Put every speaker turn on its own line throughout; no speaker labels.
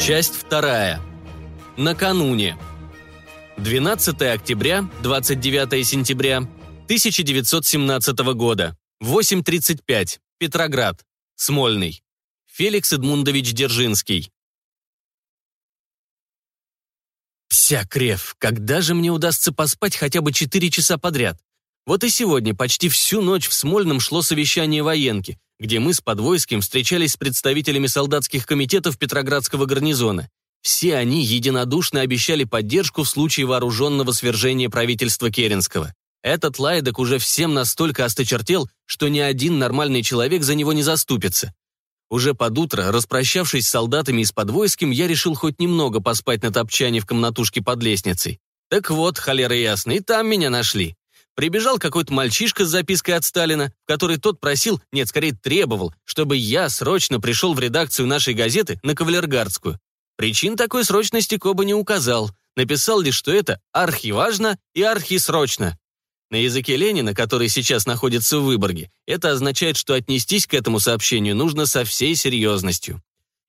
Часть вторая. Накануне. 12 октября, 29 сентября 1917 года. 8.35. Петроград. Смольный. Феликс Эдмундович Держинский. Вся крев, когда же мне удастся поспать хотя бы 4 часа подряд? Вот и сегодня почти всю ночь в Смольном шло совещание военки, где мы с Подвойским встречались с представителями солдатских комитетов Петроградского гарнизона. Все они единодушно обещали поддержку в случае вооруженного свержения правительства Керенского. Этот лайдок уже всем настолько осточертел, что ни один нормальный человек за него не заступится. Уже под утро, распрощавшись с солдатами и с подвойским, я решил хоть немного поспать на топчане в комнатушке под лестницей. Так вот, холера ясно, и там меня нашли. Прибежал какой-то мальчишка с запиской от Сталина, в которой тот просил, нет, скорее требовал, чтобы я срочно пришел в редакцию нашей газеты на Кавалергардскую. Причин такой срочности Коба не указал, написал лишь, что это архиважно и архисрочно. На языке Ленина, который сейчас находится в Выборге, это означает, что отнестись к этому сообщению нужно со всей серьезностью.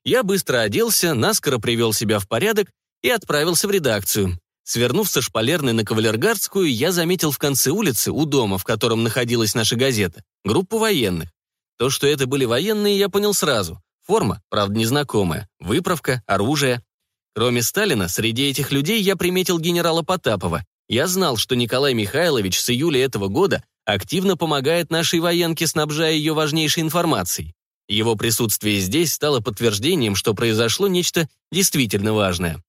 Я быстро оделся, наскоро привел себя в порядок и отправился в редакцию. Свернув со шпалерной на Кавалергардскую, я заметил в конце улицы, у дома, в котором находилась наша газета, группу военных. То, что это были военные, я понял сразу. Форма, правда, незнакомая, выправка, оружие. Кроме Сталина, среди этих людей я приметил генерала Потапова. Я знал, что Николай Михайлович с июля этого года активно помогает нашей военке, снабжая ее важнейшей информацией. Его присутствие здесь стало подтверждением, что произошло нечто действительно важное.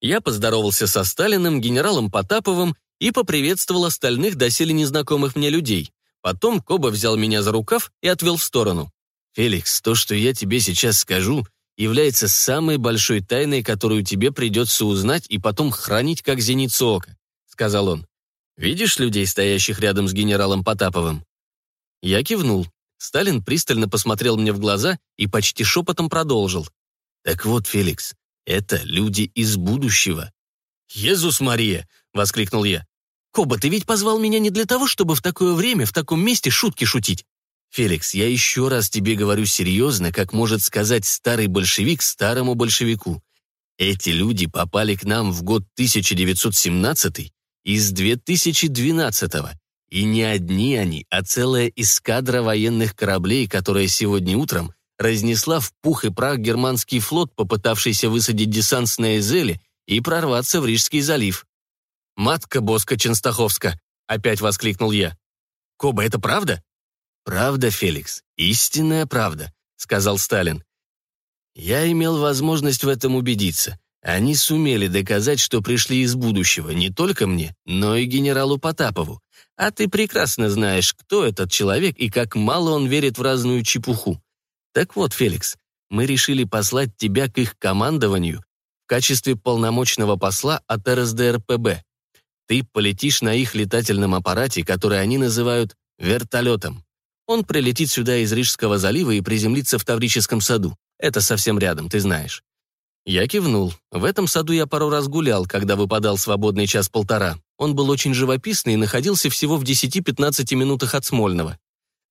Я поздоровался со Сталиным, генералом Потаповым и поприветствовал остальных доселе незнакомых мне людей. Потом Коба взял меня за рукав и отвел в сторону. «Феликс, то, что я тебе сейчас скажу, является самой большой тайной, которую тебе придется узнать и потом хранить как зеницу ока», — сказал он. «Видишь людей, стоящих рядом с генералом Потаповым?» Я кивнул. Сталин пристально посмотрел мне в глаза и почти шепотом продолжил. «Так вот, Феликс, это люди из будущего. «Езус Мария!» — воскликнул я. «Коба, ты ведь позвал меня не для того, чтобы в такое время, в таком месте шутки шутить?» «Феликс, я еще раз тебе говорю серьезно, как может сказать старый большевик старому большевику. Эти люди попали к нам в год 1917 из 2012 -го. И не одни они, а целая эскадра военных кораблей, которая сегодня утром разнесла в пух и прах германский флот, попытавшийся высадить десант с Наэзели и прорваться в Рижский залив. «Матка Боска Ченстаховска!» — опять воскликнул я. «Коба, это правда?» «Правда, Феликс, истинная правда», — сказал Сталин. «Я имел возможность в этом убедиться. Они сумели доказать, что пришли из будущего не только мне, но и генералу Потапову. А ты прекрасно знаешь, кто этот человек и как мало он верит в разную чепуху. Так вот, Феликс, мы решили послать тебя к их командованию в качестве полномочного посла от РСДРПБ. Ты полетишь на их летательном аппарате, который они называют вертолетом. Он прилетит сюда из Рижского залива и приземлится в Таврическом саду. Это совсем рядом, ты знаешь. Я кивнул. В этом саду я пару раз гулял, когда выпадал свободный час-полтора. Он был очень живописный и находился всего в 10-15 минутах от Смольного.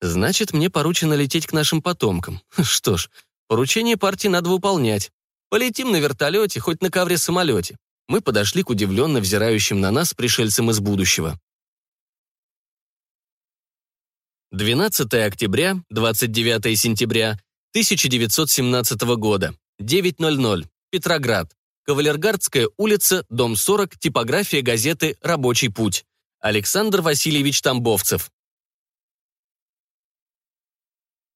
Значит, мне поручено лететь к нашим потомкам. Что ж, поручение партии надо выполнять. Полетим на вертолете, хоть на ковре-самолете. Мы подошли к удивленно взирающим на нас пришельцам из будущего. 12 октября, 29 сентября 1917 года, 9.00, Петроград. Кавалергардская улица, дом 40, типография газеты «Рабочий путь». Александр Васильевич Тамбовцев.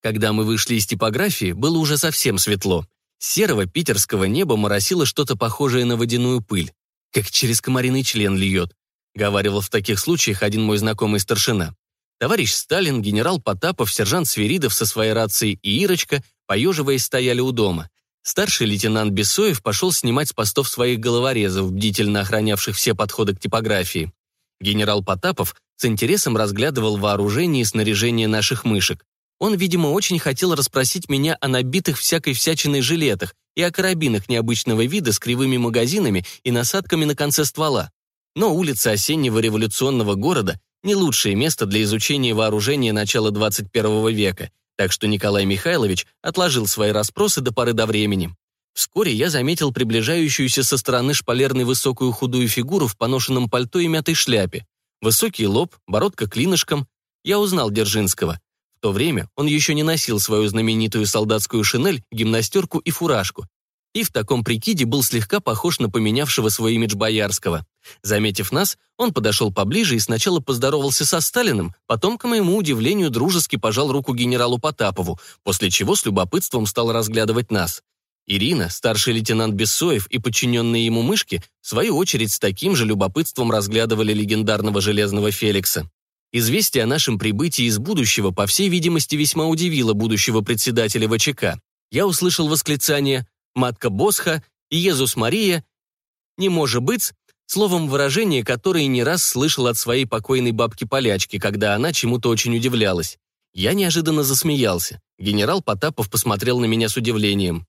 Когда мы вышли из типографии, было уже совсем светло. серого питерского неба моросило что-то похожее на водяную пыль. Как через комариный член льет, говаривал в таких случаях один мой знакомый старшина. Товарищ Сталин, генерал Потапов, сержант Свиридов со своей рацией и Ирочка, поеживаясь, стояли у дома. Старший лейтенант Бесоев пошел снимать с постов своих головорезов, бдительно охранявших все подходы к типографии. Генерал Потапов с интересом разглядывал вооружение и снаряжение наших мышек. Он, видимо, очень хотел расспросить меня о набитых всякой всячиной жилетах и о карабинах необычного вида с кривыми магазинами и насадками на конце ствола. Но улица осеннего революционного города – не лучшее место для изучения вооружения начала 21 века, так что Николай Михайлович отложил свои расспросы до поры до времени. Вскоре я заметил приближающуюся со стороны шпалерной высокую худую фигуру в поношенном пальто и мятой шляпе. Высокий лоб, бородка клинышком. Я узнал Держинского. То время он еще не носил свою знаменитую солдатскую шинель, гимнастерку и фуражку. И в таком прикиде был слегка похож на поменявшего свой имидж Боярского. Заметив нас, он подошел поближе и сначала поздоровался со Сталиным, потом, к моему удивлению, дружески пожал руку генералу Потапову, после чего с любопытством стал разглядывать нас. Ирина, старший лейтенант Бессоев и подчиненные ему мышки, в свою очередь с таким же любопытством разглядывали легендарного Железного Феликса. Известие о нашем прибытии из будущего, по всей видимости, весьма удивило будущего председателя ВЧК. Я услышал восклицание «Матка Босха», «Иезус Мария», «Не может быть», словом выражение, которое не раз слышал от своей покойной бабки-полячки, когда она чему-то очень удивлялась. Я неожиданно засмеялся. Генерал Потапов посмотрел на меня с удивлением.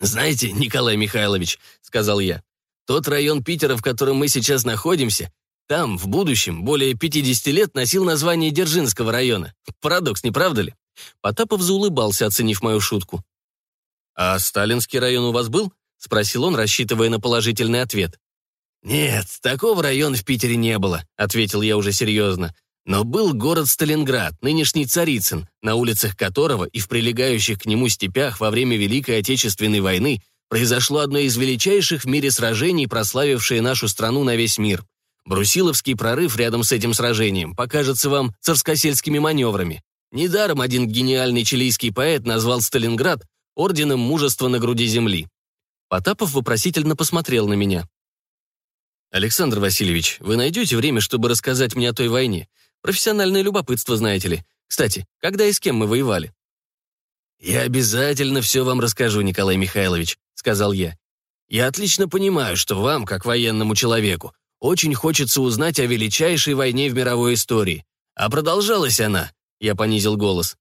«Знаете, Николай Михайлович», — сказал я, «тот район Питера, в котором мы сейчас находимся, там, в будущем, более 50 лет носил название Держинского района. Парадокс, не правда ли?» Потапов заулыбался, оценив мою шутку. «А Сталинский район у вас был?» — спросил он, рассчитывая на положительный ответ. «Нет, такого района в Питере не было», — ответил я уже серьезно. Но был город Сталинград, нынешний Царицын, на улицах которого и в прилегающих к нему степях во время Великой Отечественной войны произошло одно из величайших в мире сражений, прославившее нашу страну на весь мир. Брусиловский прорыв рядом с этим сражением покажется вам царскосельскими маневрами. Недаром один гениальный чилийский поэт назвал Сталинград орденом мужества на груди земли. Потапов вопросительно посмотрел на меня. «Александр Васильевич, вы найдете время, чтобы рассказать мне о той войне? Профессиональное любопытство, знаете ли. Кстати, когда и с кем мы воевали?» «Я обязательно все вам расскажу, Николай Михайлович», — сказал я. «Я отлично понимаю, что вам, как военному человеку, очень хочется узнать о величайшей войне в мировой истории. А продолжалась она, я понизил голос,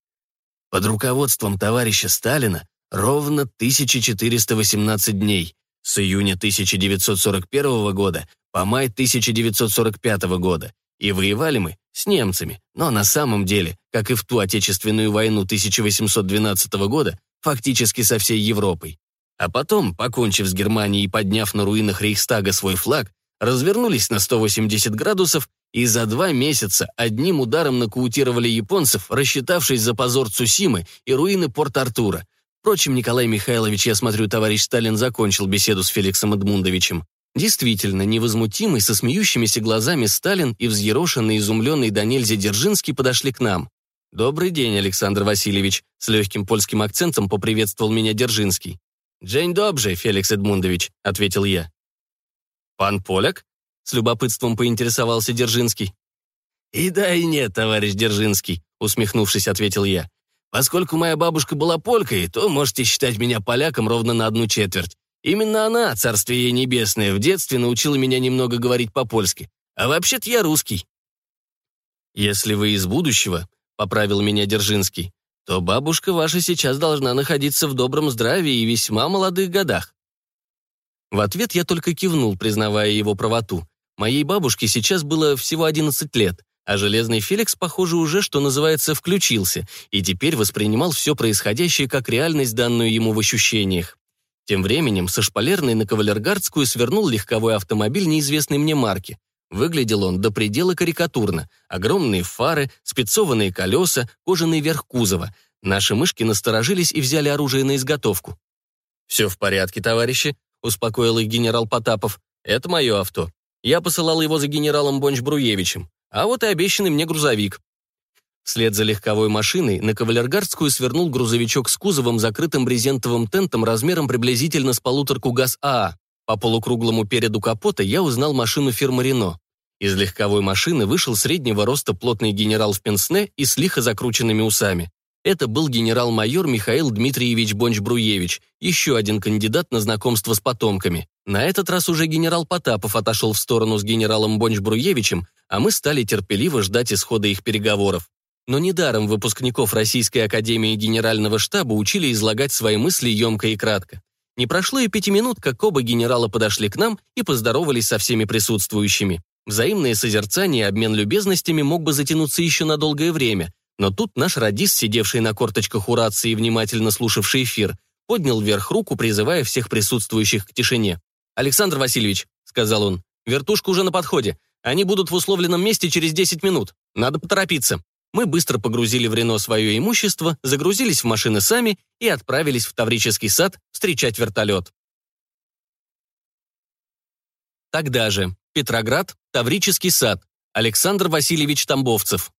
под руководством товарища Сталина ровно 1418 дней, с июня 1941 года по май 1945 года, и воевали мы с немцами, но на самом деле, как и в ту Отечественную войну 1812 года, фактически со всей Европой. А потом, покончив с Германией и подняв на руинах Рейхстага свой флаг, развернулись на 180 градусов и за два месяца одним ударом нокаутировали японцев, рассчитавшись за позор Цусимы и руины Порт-Артура. Впрочем, Николай Михайлович, я смотрю, товарищ Сталин закончил беседу с Феликсом Эдмундовичем. Действительно, невозмутимый, со смеющимися глазами Сталин и взъерошенный, изумленный до нельзя Дзержинский подошли к нам. «Добрый день, Александр Васильевич», — с легким польским акцентом поприветствовал меня Дзержинский. «Джень добже, Феликс Эдмундович», — ответил я. «Пан Поляк?» — с любопытством поинтересовался Дзержинский. «И да, и нет, товарищ Дзержинский», — усмехнувшись, ответил я. «Поскольку моя бабушка была полькой, то можете считать меня поляком ровно на одну четверть. Именно она, царствие ей небесное, в детстве научила меня немного говорить по-польски. А вообще-то я русский. «Если вы из будущего», — поправил меня Держинский, «то бабушка ваша сейчас должна находиться в добром здравии и весьма молодых годах». В ответ я только кивнул, признавая его правоту. Моей бабушке сейчас было всего 11 лет, а Железный Феликс, похоже, уже, что называется, включился и теперь воспринимал все происходящее как реальность, данную ему в ощущениях. Тем временем со шпалерной на Кавалергардскую свернул легковой автомобиль неизвестной мне марки. Выглядел он до предела карикатурно. Огромные фары, спецованные колеса, кожаный верх кузова. Наши мышки насторожились и взяли оружие на изготовку. «Все в порядке, товарищи», — успокоил их генерал Потапов. «Это мое авто. Я посылал его за генералом Бонч-Бруевичем. А вот и обещанный мне грузовик. Вслед за легковой машиной на Кавалергардскую свернул грузовичок с кузовом, закрытым брезентовым тентом размером приблизительно с полуторку ГАЗ-АА. По полукруглому переду капота я узнал машину фирмы «Рено». Из легковой машины вышел среднего роста плотный генерал в пенсне и с лихо закрученными усами. Это был генерал-майор Михаил Дмитриевич Бонч-Бруевич, еще один кандидат на знакомство с потомками. На этот раз уже генерал Потапов отошел в сторону с генералом Бонч-Бруевичем, а мы стали терпеливо ждать исхода их переговоров. Но недаром выпускников Российской Академии Генерального штаба учили излагать свои мысли емко и кратко. Не прошло и пяти минут, как оба генерала подошли к нам и поздоровались со всеми присутствующими. Взаимное созерцание и обмен любезностями мог бы затянуться еще на долгое время, но тут наш радист, сидевший на корточках у рации и внимательно слушавший эфир, поднял вверх руку, призывая всех присутствующих к тишине. «Александр Васильевич», — сказал он, — «вертушка уже на подходе. Они будут в условленном месте через 10 минут. Надо поторопиться». Мы быстро погрузили в Рено свое имущество, загрузились в машины сами и отправились в Таврический сад встречать вертолет. Тогда же. Петроград, Таврический сад. Александр Васильевич Тамбовцев.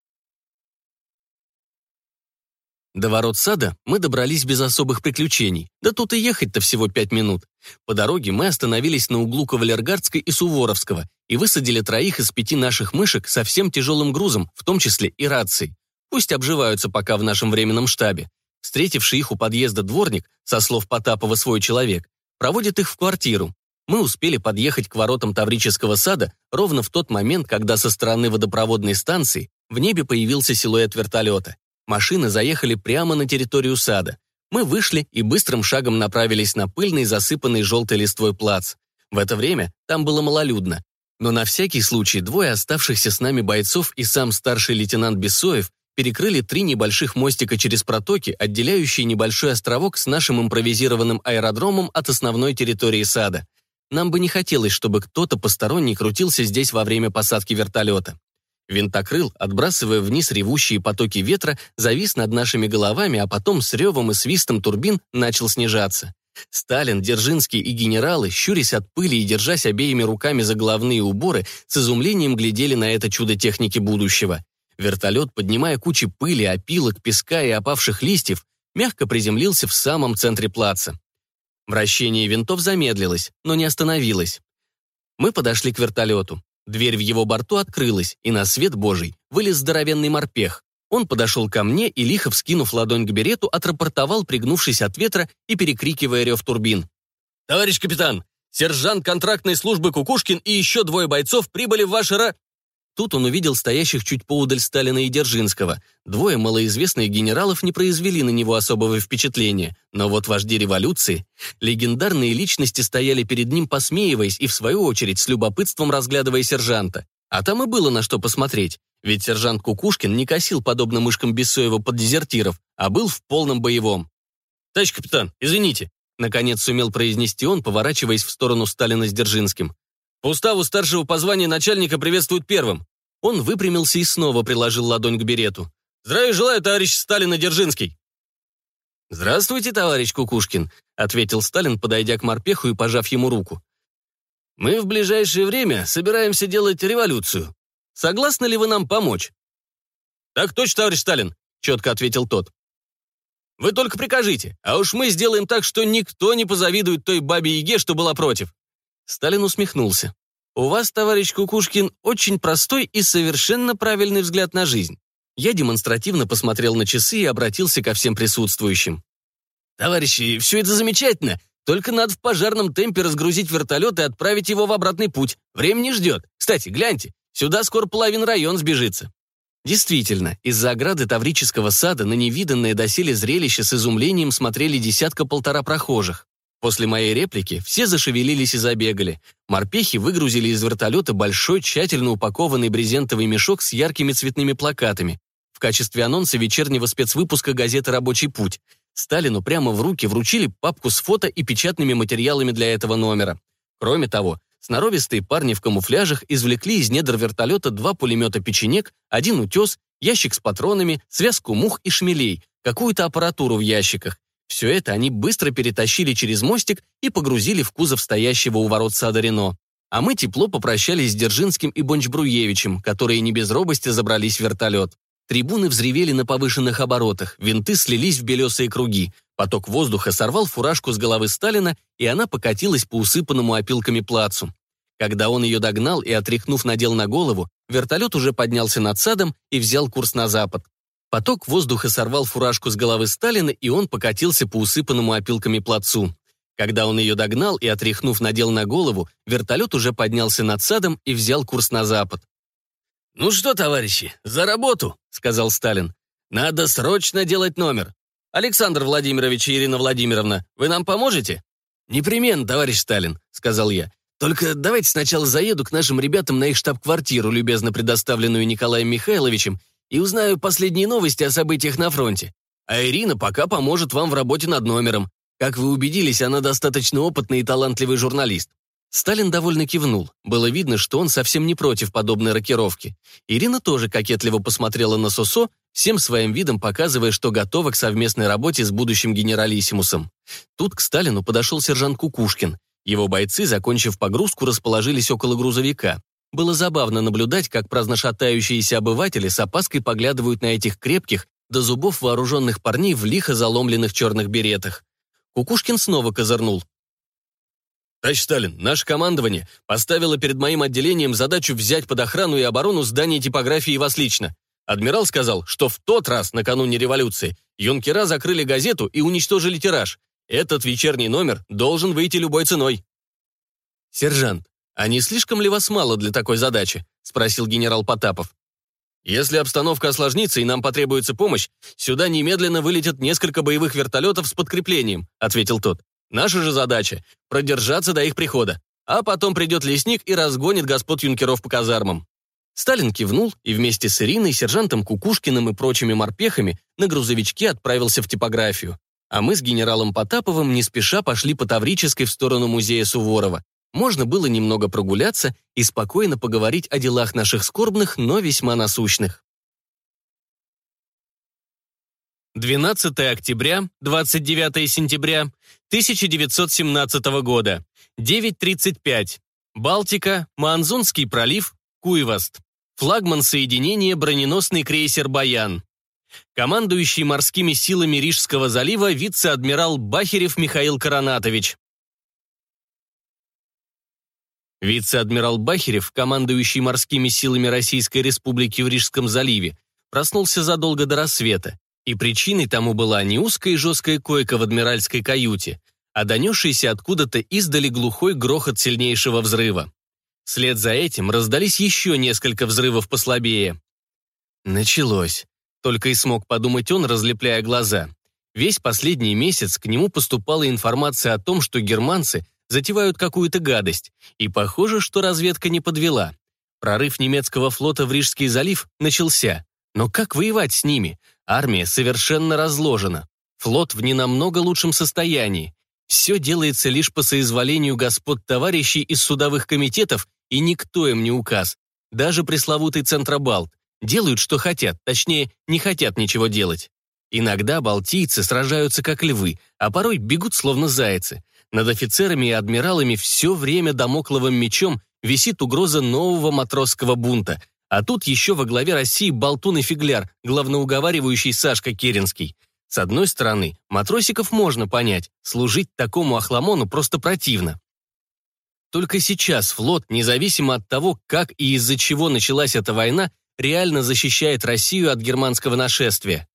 До ворот сада мы добрались без особых приключений. Да тут и ехать-то всего пять минут. По дороге мы остановились на углу Кавалергардской и Суворовского и высадили троих из пяти наших мышек со всем тяжелым грузом, в том числе и рацией. Пусть обживаются пока в нашем временном штабе. Встретивший их у подъезда дворник, со слов Потапова свой человек, проводит их в квартиру. Мы успели подъехать к воротам Таврического сада ровно в тот момент, когда со стороны водопроводной станции в небе появился силуэт вертолета. Машины заехали прямо на территорию сада. Мы вышли и быстрым шагом направились на пыльный, засыпанный желтой листвой плац. В это время там было малолюдно. Но на всякий случай двое оставшихся с нами бойцов и сам старший лейтенант Бесоев перекрыли три небольших мостика через протоки, отделяющие небольшой островок с нашим импровизированным аэродромом от основной территории сада. Нам бы не хотелось, чтобы кто-то посторонний крутился здесь во время посадки вертолета. Винтокрыл, отбрасывая вниз ревущие потоки ветра, завис над нашими головами, а потом с ревом и свистом турбин начал снижаться. Сталин, Дзержинский и генералы, щурясь от пыли и держась обеими руками за головные уборы, с изумлением глядели на это чудо техники будущего. Вертолет, поднимая кучи пыли, опилок, песка и опавших листьев, мягко приземлился в самом центре плаца. Вращение винтов замедлилось, но не остановилось. Мы подошли к вертолету. Дверь в его борту открылась, и на свет божий вылез здоровенный морпех. Он подошел ко мне и, лихо вскинув ладонь к берету, отрапортовал, пригнувшись от ветра и перекрикивая рев турбин. «Товарищ капитан, сержант контрактной службы Кукушкин и еще двое бойцов прибыли в ваше ра...» Тут он увидел стоящих чуть поудаль Сталина и Держинского. Двое малоизвестных генералов не произвели на него особого впечатления, но вот вожди революции, легендарные личности стояли перед ним, посмеиваясь и, в свою очередь, с любопытством разглядывая сержанта. А там и было на что посмотреть, ведь сержант Кукушкин не косил подобно мышкам Бессоева под дезертиров, а был в полном боевом. «Товарищ капитан, извините», — наконец сумел произнести он, поворачиваясь в сторону Сталина с Держинским. По уставу старшего по званию начальника приветствуют первым. Он выпрямился и снова приложил ладонь к берету. «Здравия желаю, товарищ Сталин и Дзержинский!» «Здравствуйте, товарищ Кукушкин», — ответил Сталин, подойдя к морпеху и пожав ему руку. «Мы в ближайшее время собираемся делать революцию. Согласны ли вы нам помочь?» «Так точно, товарищ Сталин», — четко ответил тот. «Вы только прикажите, а уж мы сделаем так, что никто не позавидует той бабе-яге, что была против. Сталин усмехнулся. «У вас, товарищ Кукушкин, очень простой и совершенно правильный взгляд на жизнь». Я демонстративно посмотрел на часы и обратился ко всем присутствующим. «Товарищи, все это замечательно, только надо в пожарном темпе разгрузить вертолет и отправить его в обратный путь. Время не ждет. Кстати, гляньте, сюда скоро половина район сбежится». Действительно, из-за ограды Таврического сада на невиданное доселе зрелище с изумлением смотрели десятка-полтора прохожих. После моей реплики все зашевелились и забегали. Морпехи выгрузили из вертолета большой, тщательно упакованный брезентовый мешок с яркими цветными плакатами в качестве анонса вечернего спецвыпуска газеты «Рабочий путь». Сталину прямо в руки вручили папку с фото и печатными материалами для этого номера. Кроме того, сноровистые парни в камуфляжах извлекли из недр вертолета два пулемета «Печенек», один утес, ящик с патронами, связку мух и шмелей, какую-то аппаратуру в ящиках. Все это они быстро перетащили через мостик и погрузили в кузов стоящего у ворот сада Рено. А мы тепло попрощались с Держинским и Бончбруевичем, которые не без робости забрались в вертолет. Трибуны взревели на повышенных оборотах, винты слились в белесые круги. Поток воздуха сорвал фуражку с головы Сталина, и она покатилась по усыпанному опилками плацу. Когда он ее догнал и, отряхнув, надел на голову, вертолет уже поднялся над садом и взял курс на запад. Поток воздуха сорвал фуражку с головы Сталина, и он покатился по усыпанному опилками плацу. Когда он ее догнал и, отряхнув, надел на голову, вертолет уже поднялся над садом и взял курс на запад. «Ну что, товарищи, за работу!» — сказал Сталин. «Надо срочно делать номер. Александр Владимирович и Ирина Владимировна, вы нам поможете?» «Непременно, товарищ Сталин», — сказал я. «Только давайте сначала заеду к нашим ребятам на их штаб-квартиру, любезно предоставленную Николаем Михайловичем, и узнаю последние новости о событиях на фронте. А Ирина пока поможет вам в работе над номером. Как вы убедились, она достаточно опытный и талантливый журналист. Сталин довольно кивнул. Было видно, что он совсем не против подобной рокировки. Ирина тоже кокетливо посмотрела на Сосо, всем своим видом показывая, что готова к совместной работе с будущим генералиссимусом. Тут к Сталину подошел сержант Кукушкин. Его бойцы, закончив погрузку, расположились около грузовика. Было забавно наблюдать, как праздношатающиеся обыватели с опаской поглядывают на этих крепких, до зубов вооруженных парней в лихо заломленных черных беретах. Кукушкин снова козырнул. Товарищ Сталин, наше командование поставило перед моим отделением задачу взять под охрану и оборону здание типографии вас лично. Адмирал сказал, что в тот раз, накануне революции, юнкера закрыли газету и уничтожили тираж. Этот вечерний номер должен выйти любой ценой. «Сержант, а не слишком ли вас мало для такой задачи?» — спросил генерал Потапов. «Если обстановка осложнится и нам потребуется помощь, сюда немедленно вылетят несколько боевых вертолетов с подкреплением», — ответил тот. Наша же задача — продержаться до их прихода. А потом придет лесник и разгонит господ юнкеров по казармам. Сталин кивнул и вместе с Ириной, сержантом Кукушкиным и прочими морпехами на грузовичке отправился в типографию. А мы с генералом Потаповым не спеша пошли по Таврической в сторону музея Суворова. Можно было немного прогуляться и спокойно поговорить о делах наших скорбных, но весьма насущных. 12 октября, 29 сентября 1917 года, 9.35. Балтика, Манзунский пролив, Куйваст. Флагман соединения броненосный крейсер «Баян». Командующий морскими силами Рижского залива вице-адмирал Бахерев Михаил Коронатович. Вице-адмирал Бахерев, командующий морскими силами Российской Республики в Рижском заливе, проснулся задолго до рассвета и причиной тому была не узкая и жесткая койка в адмиральской каюте, а донесшийся откуда-то издали глухой грохот сильнейшего взрыва. Вслед за этим раздались еще несколько взрывов послабее. Началось. Только и смог подумать он, разлепляя глаза. Весь последний месяц к нему поступала информация о том, что германцы затевают какую-то гадость, и похоже, что разведка не подвела. Прорыв немецкого флота в Рижский залив начался. Но как воевать с ними? Армия совершенно разложена. Флот в ненамного лучшем состоянии. Все делается лишь по соизволению господ товарищей из судовых комитетов, и никто им не указ. Даже пресловутый Центробалт. Делают, что хотят, точнее, не хотят ничего делать. Иногда балтийцы сражаются как львы, а порой бегут словно зайцы. Над офицерами и адмиралами все время домокловым мечом висит угроза нового матросского бунта – а тут еще во главе России болтун и фигляр, главноуговаривающий Сашка Керенский. С одной стороны, матросиков можно понять, служить такому охламону просто противно. Только сейчас флот, независимо от того, как и из-за чего началась эта война, реально защищает Россию от германского нашествия.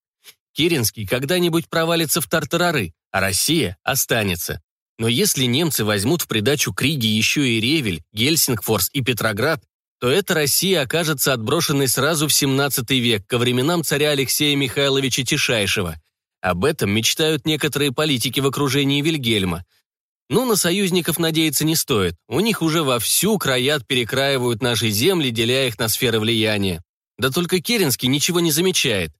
Керенский когда-нибудь провалится в тартарары, а Россия останется. Но если немцы возьмут в придачу к Риге еще и Ревель, Гельсингфорс и Петроград, то эта Россия окажется отброшенной сразу в 17 век, ко временам царя Алексея Михайловича Тишайшего. Об этом мечтают некоторые политики в окружении Вильгельма. Но на союзников надеяться не стоит. У них уже вовсю краят перекраивают наши земли, деля их на сферы влияния. Да только Керенский ничего не замечает.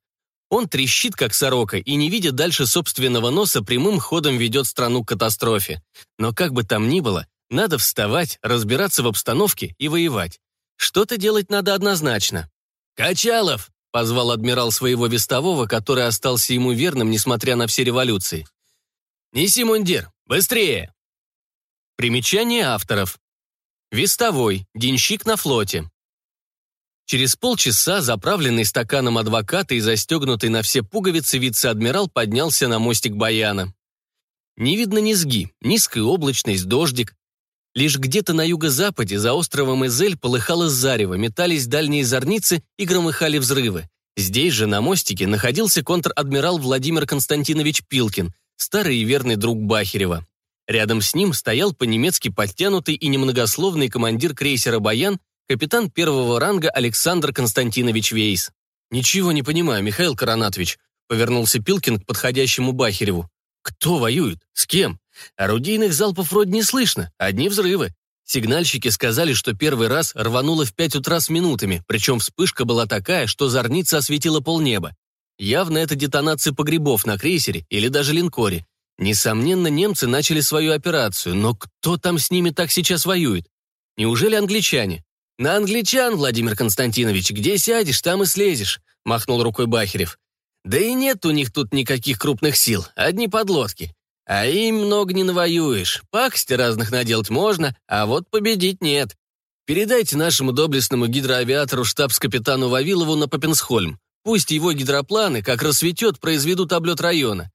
Он трещит, как сорока, и, не видя дальше собственного носа, прямым ходом ведет страну к катастрофе. Но как бы там ни было, надо вставать, разбираться в обстановке и воевать. Что-то делать надо однозначно. «Качалов!» — позвал адмирал своего вестового, который остался ему верным, несмотря на все революции. «Неси мундир! Быстрее!» Примечание авторов. Вестовой, денщик на флоте. Через полчаса, заправленный стаканом адвоката и застегнутый на все пуговицы, вице-адмирал поднялся на мостик Баяна. Не видно низги, низкая облачность, дождик, Лишь где-то на юго-западе, за островом Эзель, полыхало зарево, метались дальние зорницы и громыхали взрывы. Здесь же, на мостике, находился контр-адмирал Владимир Константинович Пилкин, старый и верный друг Бахерева. Рядом с ним стоял по-немецки подтянутый и немногословный командир крейсера «Баян», капитан первого ранга Александр Константинович Вейс. «Ничего не понимаю, Михаил Коронатович», — повернулся Пилкин к подходящему Бахереву. «Кто воюет? С кем? Орудийных залпов вроде не слышно, одни взрывы. Сигнальщики сказали, что первый раз рвануло в 5 утра с минутами, причем вспышка была такая, что зорница осветила полнеба. Явно это детонация погребов на крейсере или даже линкоре. Несомненно, немцы начали свою операцию, но кто там с ними так сейчас воюет? Неужели англичане? На англичан, Владимир Константинович, где сядешь, там и слезешь, махнул рукой Бахерев. Да и нет у них тут никаких крупных сил, одни подлодки. А им много не навоюешь. Пакости разных наделать можно, а вот победить нет. Передайте нашему доблестному гидроавиатору штабс-капитану Вавилову на Попенсхольм. Пусть его гидропланы, как рассветет, произведут облет района.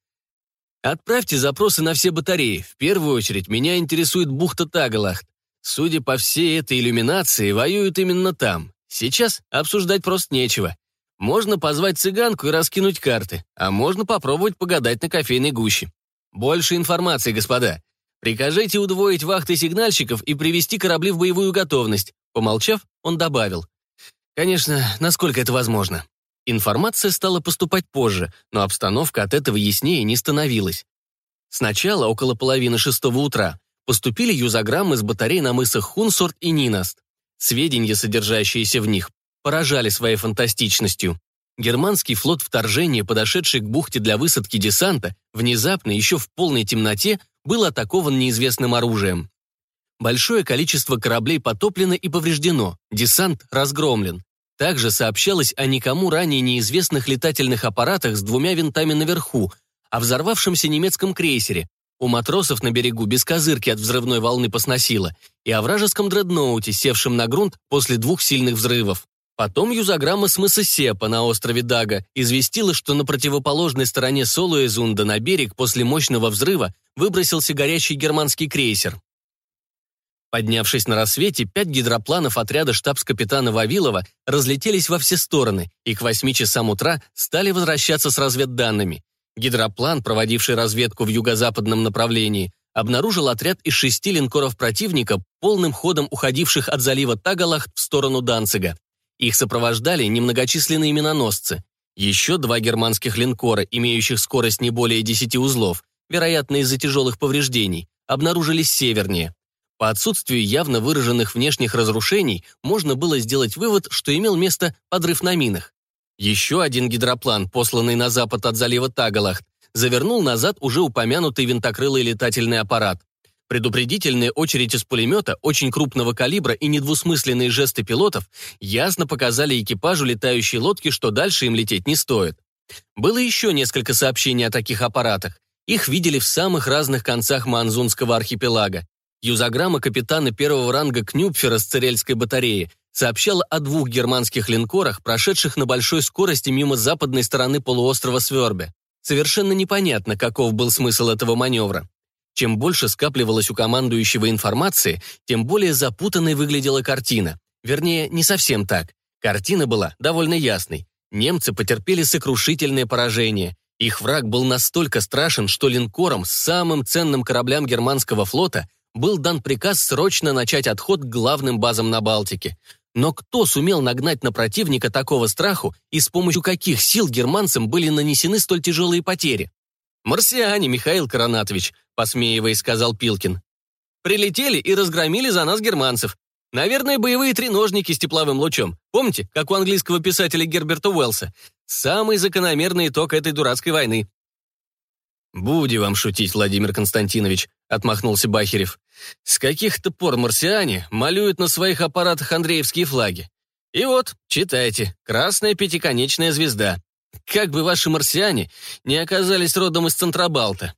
Отправьте запросы на все батареи. В первую очередь меня интересует бухта Тагалахт. Судя по всей этой иллюминации, воюют именно там. Сейчас обсуждать просто нечего. Можно позвать цыганку и раскинуть карты, а можно попробовать погадать на кофейной гуще. Больше информации, господа. Прикажите удвоить вахты сигнальщиков и привести корабли в боевую готовность. Помолчав, он добавил. Конечно, насколько это возможно. Информация стала поступать позже, но обстановка от этого яснее не становилась. Сначала, около половины шестого утра, поступили юзограммы с батарей на мысах Хунсорт и Нинаст. Сведения, содержащиеся в них, поражали своей фантастичностью. Германский флот вторжения, подошедший к бухте для высадки десанта, внезапно, еще в полной темноте, был атакован неизвестным оружием. Большое количество кораблей потоплено и повреждено, десант разгромлен. Также сообщалось о никому ранее неизвестных летательных аппаратах с двумя винтами наверху, о взорвавшемся немецком крейсере, у матросов на берегу без козырки от взрывной волны посносило, и о вражеском дредноуте, севшем на грунт после двух сильных взрывов. Потом юзограмма с мыса Сепа на острове Дага известила, что на противоположной стороне Солуэзунда на берег после мощного взрыва выбросился горящий германский крейсер. Поднявшись на рассвете, пять гидропланов отряда штабс-капитана Вавилова разлетелись во все стороны и к восьми часам утра стали возвращаться с разведданными. Гидроплан, проводивший разведку в юго-западном направлении, обнаружил отряд из шести линкоров противника, полным ходом уходивших от залива Тагалахт в сторону Данцига. Их сопровождали немногочисленные миноносцы. Еще два германских линкора, имеющих скорость не более 10 узлов, вероятно, из-за тяжелых повреждений, обнаружились севернее. По отсутствию явно выраженных внешних разрушений можно было сделать вывод, что имел место подрыв на минах. Еще один гидроплан, посланный на запад от залива Тагалахт, завернул назад уже упомянутый винтокрылый летательный аппарат. Предупредительная очередь из пулемета очень крупного калибра и недвусмысленные жесты пилотов ясно показали экипажу летающей лодки, что дальше им лететь не стоит. Было еще несколько сообщений о таких аппаратах. Их видели в самых разных концах Манзунского архипелага. Юзограмма капитана первого ранга Кнюпфера с Церельской батареи сообщала о двух германских линкорах, прошедших на большой скорости мимо западной стороны полуострова Свербе. Совершенно непонятно, каков был смысл этого маневра. Чем больше скапливалось у командующего информации, тем более запутанной выглядела картина. Вернее, не совсем так. Картина была довольно ясной. Немцы потерпели сокрушительное поражение. Их враг был настолько страшен, что линкорам, самым ценным кораблям германского флота, был дан приказ срочно начать отход к главным базам на Балтике. Но кто сумел нагнать на противника такого страху и с помощью каких сил германцам были нанесены столь тяжелые потери? «Марсиане, Михаил Коронатович», — посмеиваясь, сказал Пилкин. «Прилетели и разгромили за нас германцев. Наверное, боевые треножники с тепловым лучом. Помните, как у английского писателя Герберта Уэллса? Самый закономерный итог этой дурацкой войны. «Буди вам шутить, Владимир Константинович», — отмахнулся Бахерев. «С каких-то пор марсиане малюют на своих аппаратах Андреевские флаги. И вот, читайте, красная пятиконечная звезда. Как бы ваши марсиане не оказались родом из Центробалта».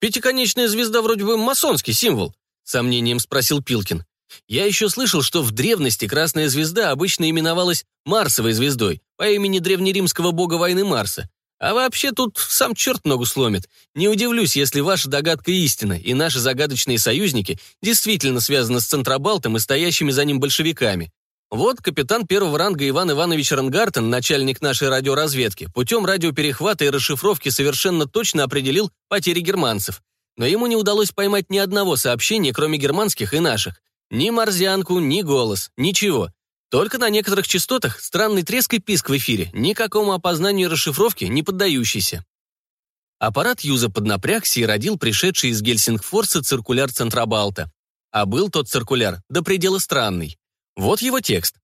«Пятиконечная звезда вроде бы масонский символ», — сомнением спросил Пилкин. «Я еще слышал, что в древности красная звезда обычно именовалась Марсовой звездой по имени древнеримского бога войны Марса, а вообще тут сам черт ногу сломит. Не удивлюсь, если ваша догадка истина, и наши загадочные союзники действительно связаны с Центробалтом и стоящими за ним большевиками. Вот капитан первого ранга Иван Иванович Рангартен, начальник нашей радиоразведки, путем радиоперехвата и расшифровки совершенно точно определил потери германцев. Но ему не удалось поймать ни одного сообщения, кроме германских и наших. Ни морзянку, ни голос, ничего. Только на некоторых частотах странный треск и писк в эфире, никакому опознанию и расшифровке не поддающийся. Аппарат Юза поднапрягся и родил пришедший из Гельсингфорса циркуляр Центробалта. А был тот циркуляр до предела странный. Вот его текст.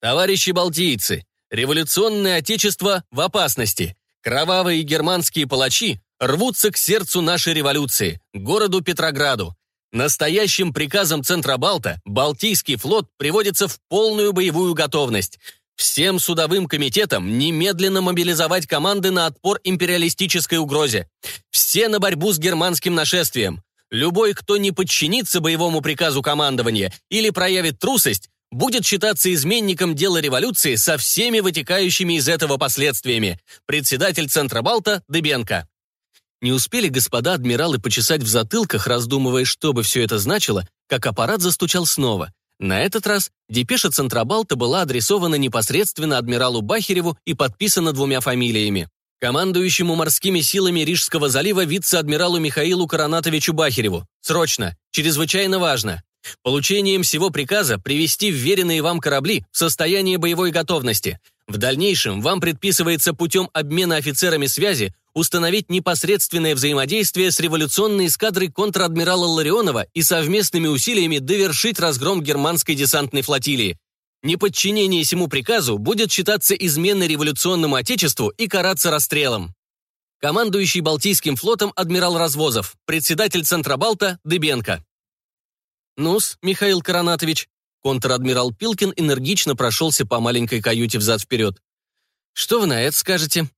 «Товарищи балтийцы, революционное отечество в опасности. Кровавые германские палачи рвутся к сердцу нашей революции, городу Петрограду. Настоящим приказом Центробалта Балтийский флот приводится в полную боевую готовность. Всем судовым комитетам немедленно мобилизовать команды на отпор империалистической угрозе. Все на борьбу с германским нашествием. Любой, кто не подчинится боевому приказу командования или проявит трусость, будет считаться изменником дела революции со всеми вытекающими из этого последствиями. Председатель Центробалта Дыбенко. Не успели господа адмиралы почесать в затылках, раздумывая, что бы все это значило, как аппарат застучал снова. На этот раз депеша Центробалта была адресована непосредственно адмиралу Бахереву и подписана двумя фамилиями. Командующему морскими силами Рижского залива вице-адмиралу Михаилу Коронатовичу Бахереву. Срочно. Чрезвычайно важно. Получением всего приказа привести вверенные вам корабли в состояние боевой готовности. В дальнейшем вам предписывается путем обмена офицерами связи установить непосредственное взаимодействие с революционной эскадрой контр-адмирала Ларионова и совместными усилиями довершить разгром германской десантной флотилии. Неподчинение сему приказу будет считаться изменой революционному отечеству и караться расстрелом. Командующий Балтийским флотом адмирал Развозов, председатель Центробалта Дыбенко. «Ну-с, Михаил Коронатович», контр-адмирал Пилкин энергично прошелся по маленькой каюте взад-вперед. «Что вы на это скажете?»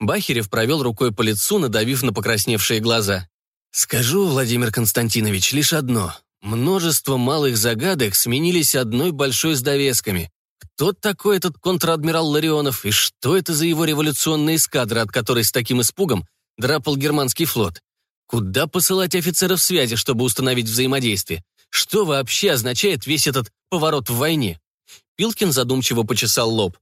Бахерев провел рукой по лицу, надавив на покрасневшие глаза. «Скажу, Владимир Константинович, лишь одно. Множество малых загадок сменились одной большой с довесками. Кто такой этот контр-адмирал Ларионов и что это за его революционная эскадра, от которой с таким испугом драпал германский флот? Куда посылать офицеров связи, чтобы установить взаимодействие? Что вообще означает весь этот поворот в войне? Пилкин задумчиво почесал лоб.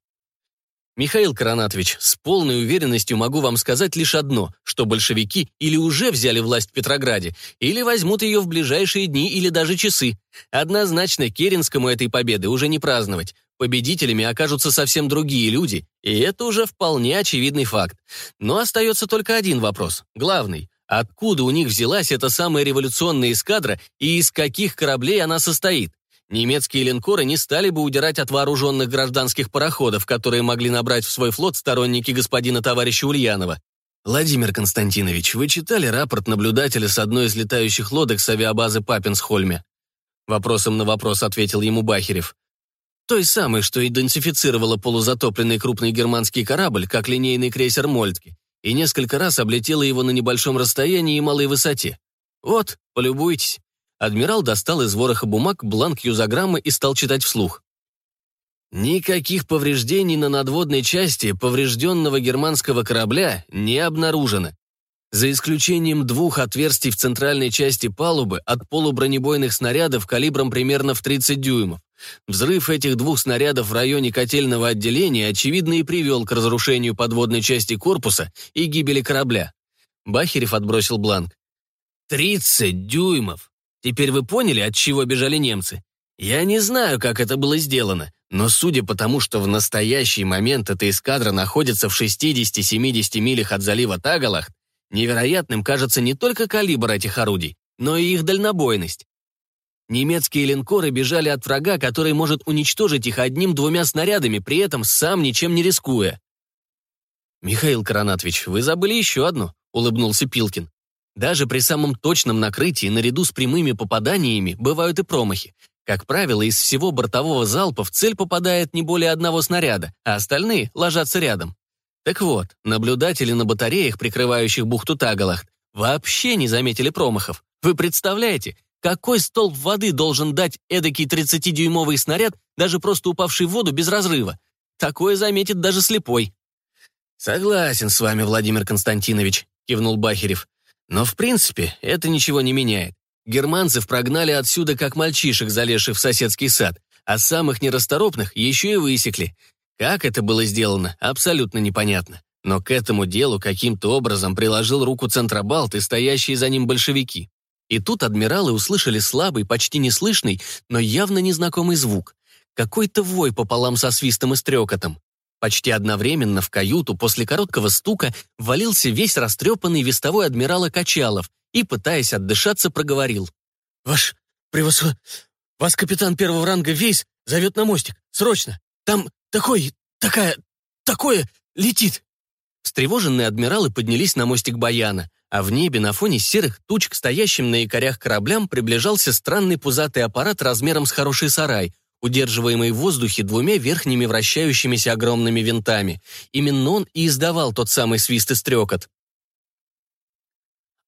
Михаил Коронатович, с полной уверенностью могу вам сказать лишь одно, что большевики или уже взяли власть в Петрограде, или возьмут ее в ближайшие дни или даже часы. Однозначно Керенскому этой победы уже не праздновать. Победителями окажутся совсем другие люди, и это уже вполне очевидный факт. Но остается только один вопрос, главный. Откуда у них взялась эта самая революционная эскадра и из каких кораблей она состоит? Немецкие линкоры не стали бы удирать от вооруженных гражданских пароходов, которые могли набрать в свой флот сторонники господина товарища Ульянова. Владимир Константинович, вы читали рапорт наблюдателя с одной из летающих лодок с авиабазы Папинсхольме? Вопросом на вопрос ответил ему Бахерев. Той самой, что идентифицировала полузатопленный крупный германский корабль, как линейный крейсер «Мольтки», и несколько раз облетела его на небольшом расстоянии и малой высоте. Вот, полюбуйтесь. Адмирал достал из вороха бумаг бланк юзограммы и стал читать вслух. Никаких повреждений на надводной части поврежденного германского корабля не обнаружено. За исключением двух отверстий в центральной части палубы от полубронебойных снарядов калибром примерно в 30 дюймов. Взрыв этих двух снарядов в районе котельного отделения очевидно и привел к разрушению подводной части корпуса и гибели корабля. Бахерев отбросил бланк. «Тридцать дюймов! Теперь вы поняли, от чего бежали немцы? Я не знаю, как это было сделано, но судя по тому, что в настоящий момент эта эскадра находится в 60-70 милях от залива Тагалахт, невероятным кажется не только калибр этих орудий, но и их дальнобойность. Немецкие линкоры бежали от врага, который может уничтожить их одним-двумя снарядами, при этом сам ничем не рискуя. «Михаил Коронатович, вы забыли еще одну», — улыбнулся Пилкин. «Даже при самом точном накрытии, наряду с прямыми попаданиями, бывают и промахи. Как правило, из всего бортового залпа в цель попадает не более одного снаряда, а остальные ложатся рядом. Так вот, наблюдатели на батареях, прикрывающих бухту Тагалахт, вообще не заметили промахов. Вы представляете, какой столб воды должен дать эдакий 30-дюймовый снаряд, даже просто упавший в воду без разрыва? Такое заметит даже слепой. «Согласен с вами, Владимир Константинович», — кивнул Бахерев. «Но в принципе это ничего не меняет. Германцев прогнали отсюда как мальчишек, залезших в соседский сад, а самых нерасторопных еще и высекли. Как это было сделано, абсолютно непонятно. Но к этому делу каким-то образом приложил руку Центробалт и стоящие за ним большевики. И тут адмиралы услышали слабый, почти неслышный, но явно незнакомый звук. Какой-то вой пополам со свистом и стрекотом. Почти одновременно в каюту после короткого стука валился весь растрепанный вестовой адмирала Качалов и, пытаясь отдышаться, проговорил. «Ваш превосход... Вас капитан первого ранга Вейс зовет на мостик. Срочно! Там такой... такая... такое... летит!» Встревоженные адмиралы поднялись на мостик Баяна, а в небе на фоне серых туч к стоящим на якорях кораблям приближался странный пузатый аппарат размером с хороший сарай, удерживаемый в воздухе двумя верхними вращающимися огромными винтами. Именно он и издавал тот самый свист и стрекот.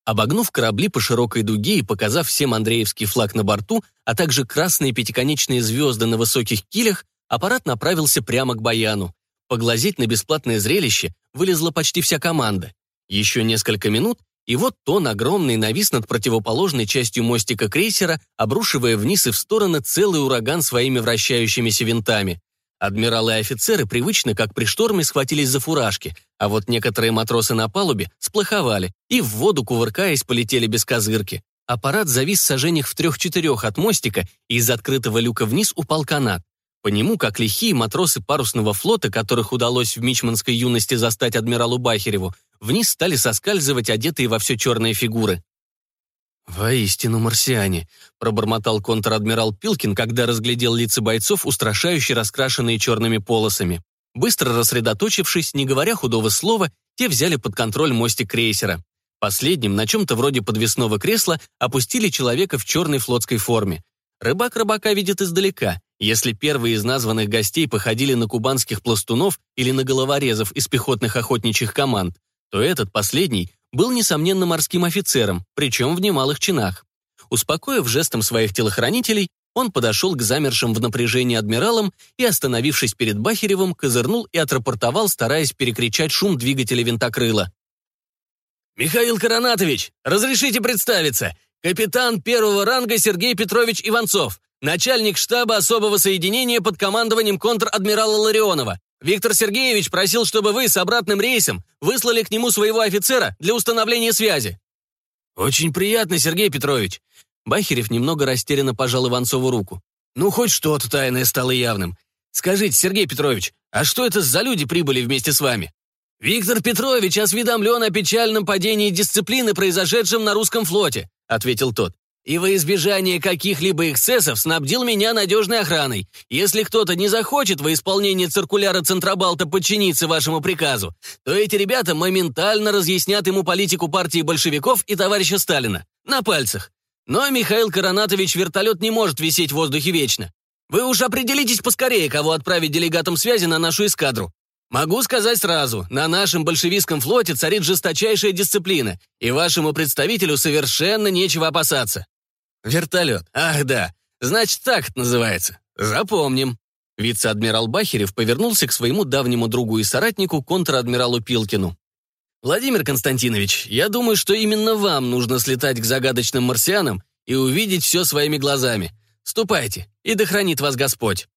Обогнув корабли по широкой дуге и показав всем Андреевский флаг на борту, а также красные пятиконечные звезды на высоких килях, аппарат направился прямо к Баяну. Поглазеть на бесплатное зрелище вылезла почти вся команда. Еще несколько минут, и вот тон огромный навис над противоположной частью мостика крейсера, обрушивая вниз и в стороны целый ураган своими вращающимися винтами. Адмиралы и офицеры привычно, как при шторме, схватились за фуражки, а вот некоторые матросы на палубе сплоховали и в воду, кувыркаясь, полетели без козырки. Аппарат завис в сажениях в трех-четырех от мостика, и из открытого люка вниз упал канат. По нему, как лихие матросы парусного флота, которых удалось в мичманской юности застать адмиралу Бахереву, вниз стали соскальзывать одетые во все черные фигуры. «Воистину марсиане», — пробормотал контр-адмирал Пилкин, когда разглядел лица бойцов, устрашающе раскрашенные черными полосами. Быстро рассредоточившись, не говоря худого слова, те взяли под контроль мостик крейсера. Последним, на чем-то вроде подвесного кресла, опустили человека в черной флотской форме. Рыбак рыбака видит издалека. Если первые из названных гостей походили на кубанских пластунов или на головорезов из пехотных охотничьих команд, то этот последний был, несомненно, морским офицером, причем в немалых чинах. Успокоив жестом своих телохранителей, он подошел к замершим в напряжении адмиралам и, остановившись перед Бахеревым, козырнул и отрапортовал, стараясь перекричать шум двигателя винтокрыла. «Михаил Коронатович, разрешите представиться. Капитан первого ранга Сергей Петрович Иванцов, начальник штаба особого соединения под командованием контр-адмирала Ларионова. Виктор Сергеевич просил, чтобы вы с обратным рейсом выслали к нему своего офицера для установления связи». «Очень приятно, Сергей Петрович». Бахерев немного растерянно пожал Иванцову руку. «Ну, хоть что-то тайное стало явным. Скажите, Сергей Петрович, а что это за люди прибыли вместе с вами?» «Виктор Петрович осведомлен о печальном падении дисциплины, произошедшем на русском флоте», ответил тот и во избежание каких-либо эксцессов снабдил меня надежной охраной. Если кто-то не захочет во исполнение циркуляра Центробалта подчиниться вашему приказу, то эти ребята моментально разъяснят ему политику партии большевиков и товарища Сталина. На пальцах. Но Михаил Коронатович вертолет не может висеть в воздухе вечно. Вы уж определитесь поскорее, кого отправить делегатом связи на нашу эскадру. Могу сказать сразу, на нашем большевистском флоте царит жесточайшая дисциплина, и вашему представителю совершенно нечего опасаться. Вертолет. Ах, да. Значит, так это называется. Запомним. Вице-адмирал Бахерев повернулся к своему давнему другу и соратнику, контр-адмиралу Пилкину. «Владимир Константинович, я думаю, что именно вам нужно слетать к загадочным марсианам и увидеть все своими глазами. Ступайте, и да хранит вас Господь».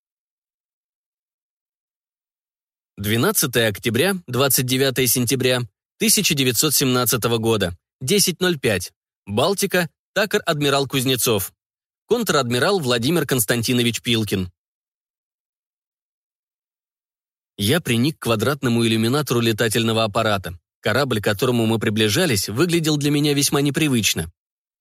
12 октября, 29 сентября 1917 года, 10.05. Балтика, Такар-адмирал Кузнецов. Контр-адмирал Владимир Константинович Пилкин. Я приник к квадратному иллюминатору летательного аппарата. Корабль, к которому мы приближались, выглядел для меня весьма непривычно.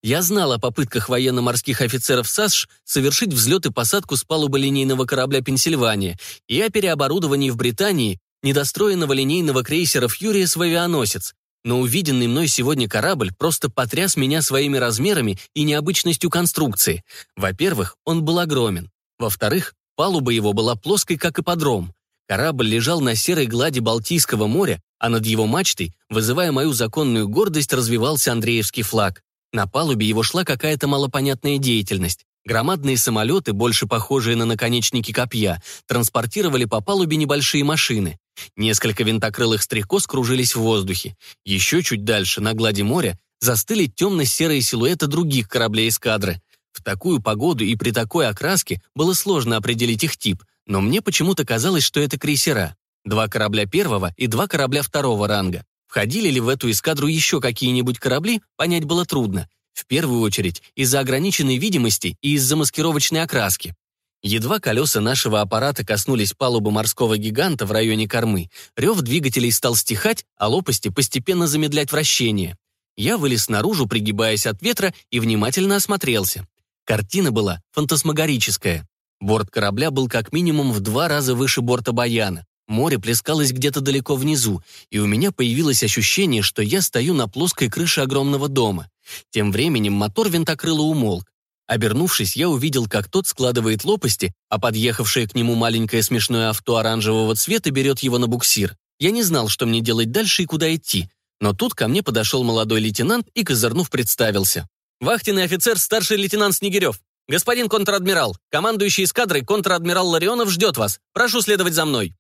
Я знал о попытках военно-морских офицеров САСШ совершить взлет и посадку с палубы линейного корабля «Пенсильвания» и о переоборудовании в Британии недостроенного линейного крейсера «Фьюриес» в авианосец, но увиденный мной сегодня корабль просто потряс меня своими размерами и необычностью конструкции. Во-первых, он был огромен. Во-вторых, палуба его была плоской, как ипподром. Корабль лежал на серой глади Балтийского моря, а над его мачтой, вызывая мою законную гордость, развивался Андреевский флаг. На палубе его шла какая-то малопонятная деятельность. Громадные самолеты, больше похожие на наконечники копья, транспортировали по палубе небольшие машины. Несколько винтокрылых стрекоз кружились в воздухе. Еще чуть дальше, на глади моря, застыли темно-серые силуэты других кораблей эскадры. В такую погоду и при такой окраске было сложно определить их тип, но мне почему-то казалось, что это крейсера. Два корабля первого и два корабля второго ранга. Входили ли в эту эскадру еще какие-нибудь корабли, понять было трудно. В первую очередь из-за ограниченной видимости и из-за маскировочной окраски. Едва колеса нашего аппарата коснулись палубы морского гиганта в районе кормы, рев двигателей стал стихать, а лопасти постепенно замедлять вращение. Я вылез наружу, пригибаясь от ветра, и внимательно осмотрелся. Картина была фантасмагорическая. Борт корабля был как минимум в два раза выше борта Баяна. Море плескалось где-то далеко внизу, и у меня появилось ощущение, что я стою на плоской крыше огромного дома. Тем временем мотор винтокрыла умолк. Обернувшись, я увидел, как тот складывает лопасти, а подъехавшее к нему маленькое смешное авто оранжевого цвета берет его на буксир. Я не знал, что мне делать дальше и куда идти. Но тут ко мне подошел молодой лейтенант и, козырнув, представился. «Вахтенный офицер, старший лейтенант Снегирев. Господин контр-адмирал, командующий эскадрой контр-адмирал Ларионов ждет вас. Прошу следовать за мной».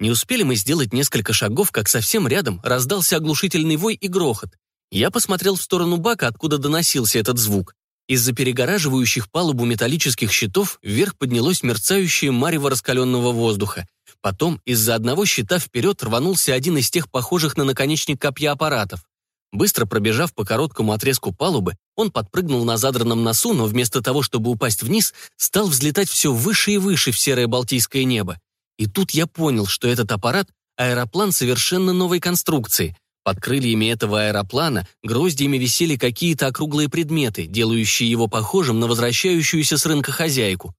Не успели мы сделать несколько шагов, как совсем рядом раздался оглушительный вой и грохот. Я посмотрел в сторону бака, откуда доносился этот звук. Из-за перегораживающих палубу металлических щитов вверх поднялось мерцающее марево раскаленного воздуха. Потом из-за одного щита вперед рванулся один из тех похожих на наконечник копья аппаратов. Быстро пробежав по короткому отрезку палубы, он подпрыгнул на задранном носу, но вместо того, чтобы упасть вниз, стал взлетать все выше и выше в серое Балтийское небо. И тут я понял, что этот аппарат — аэроплан совершенно новой конструкции. Под крыльями этого аэроплана гроздьями висели какие-то округлые предметы, делающие его похожим на возвращающуюся с рынка хозяйку.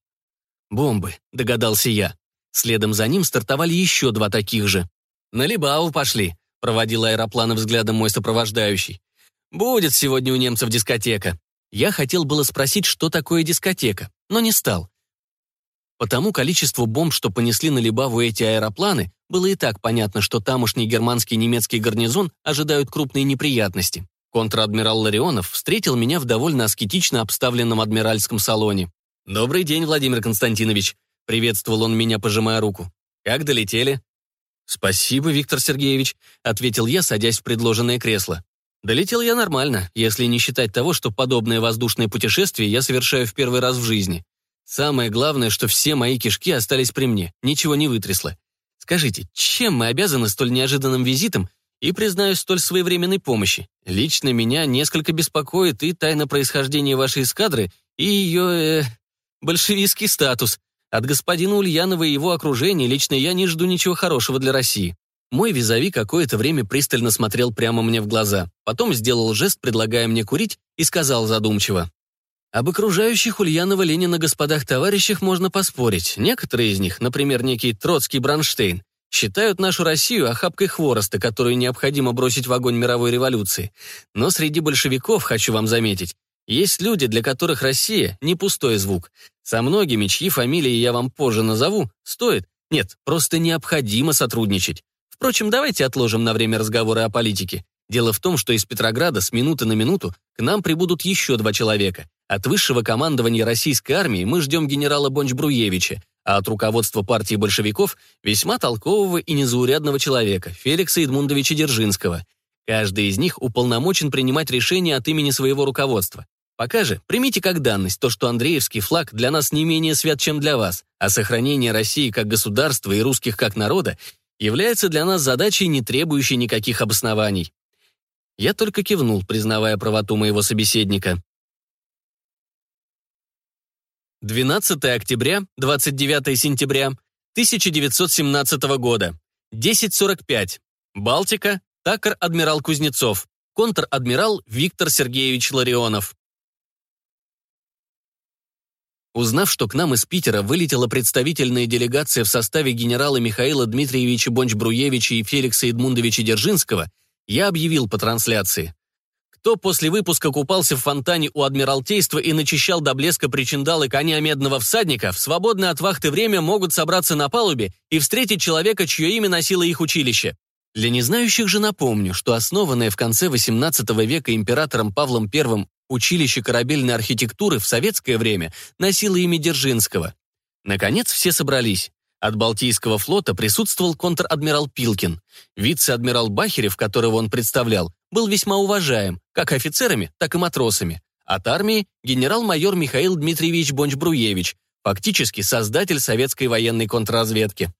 «Бомбы», — догадался я. Следом за ним стартовали еще два таких же. «На Либаву пошли», — проводил аэропланы взглядом мой сопровождающий. «Будет сегодня у немцев дискотека». Я хотел было спросить, что такое дискотека, но не стал. По тому количеству бомб, что понесли на Либаву эти аэропланы, было и так понятно, что тамошний германский и немецкий гарнизон ожидают крупные неприятности. Контр-адмирал Ларионов встретил меня в довольно аскетично обставленном адмиральском салоне. «Добрый день, Владимир Константинович», — приветствовал он меня, пожимая руку. «Как долетели?» «Спасибо, Виктор Сергеевич», — ответил я, садясь в предложенное кресло. Долетел я нормально, если не считать того, что подобное воздушное путешествие я совершаю в первый раз в жизни. Самое главное, что все мои кишки остались при мне, ничего не вытрясло. Скажите, чем мы обязаны столь неожиданным визитом и, признаюсь, столь своевременной помощи? Лично меня несколько беспокоит и тайна происхождения вашей эскадры, и ее, э, большевистский статус. От господина Ульянова и его окружения лично я не жду ничего хорошего для России. Мой визави какое-то время пристально смотрел прямо мне в глаза, потом сделал жест, предлагая мне курить, и сказал задумчиво. Об окружающих Ульянова Ленина господах-товарищах можно поспорить. Некоторые из них, например, некий Троцкий Бронштейн, считают нашу Россию охапкой хвороста, которую необходимо бросить в огонь мировой революции. Но среди большевиков, хочу вам заметить, есть люди, для которых Россия — не пустой звук. Со многими, чьи фамилии я вам позже назову, стоит, нет, просто необходимо сотрудничать. Впрочем, давайте отложим на время разговоры о политике. Дело в том, что из Петрограда с минуты на минуту к нам прибудут еще два человека. От высшего командования российской армии мы ждем генерала Бонч-Бруевича, а от руководства партии большевиков весьма толкового и незаурядного человека, Феликса Эдмундовича Дзержинского. Каждый из них уполномочен принимать решения от имени своего руководства. Пока же примите как данность то, что Андреевский флаг для нас не менее свят, чем для вас, а сохранение России как государства и русских как народа является для нас задачей, не требующей никаких обоснований. Я только кивнул, признавая правоту моего собеседника. 12 октября, 29 сентября 1917 года. 10.45. Балтика, ТАКР «Адмирал Кузнецов», контр-адмирал Виктор Сергеевич Ларионов. Узнав, что к нам из Питера вылетела представительная делегация в составе генерала Михаила Дмитриевича Бонч-Бруевича и Феликса Эдмундовича Дзержинского, я объявил по трансляции. Кто после выпуска купался в фонтане у Адмиралтейства и начищал до блеска причиндалы коня Медного всадника, в свободное от вахты время могут собраться на палубе и встретить человека, чье имя носило их училище. Для незнающих же напомню, что основанное в конце XVIII века императором Павлом I училище корабельной архитектуры в советское время носило имя Дзержинского. Наконец все собрались. От Балтийского флота присутствовал контр-адмирал Пилкин. Вице-адмирал Бахирев, которого он представлял, был весьма уважаем, как офицерами, так и матросами. От армии генерал-майор Михаил Дмитриевич Бонч-Бруевич, фактически создатель советской военной контрразведки.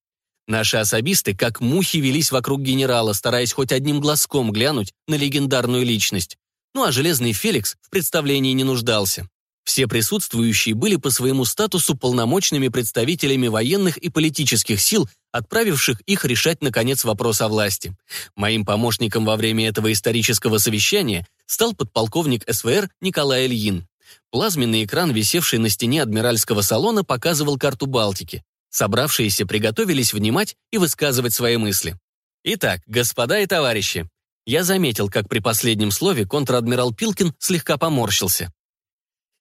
Наши особисты как мухи велись вокруг генерала, стараясь хоть одним глазком глянуть на легендарную личность. Ну а Железный Феликс в представлении не нуждался. Все присутствующие были по своему статусу полномочными представителями военных и политических сил, отправивших их решать, наконец, вопрос о власти. Моим помощником во время этого исторического совещания стал подполковник СВР Николай Ильин. Плазменный экран, висевший на стене адмиральского салона, показывал карту Балтики. Собравшиеся приготовились внимать и высказывать свои мысли. Итак, господа и товарищи, я заметил, как при последнем слове контр-адмирал Пилкин слегка поморщился.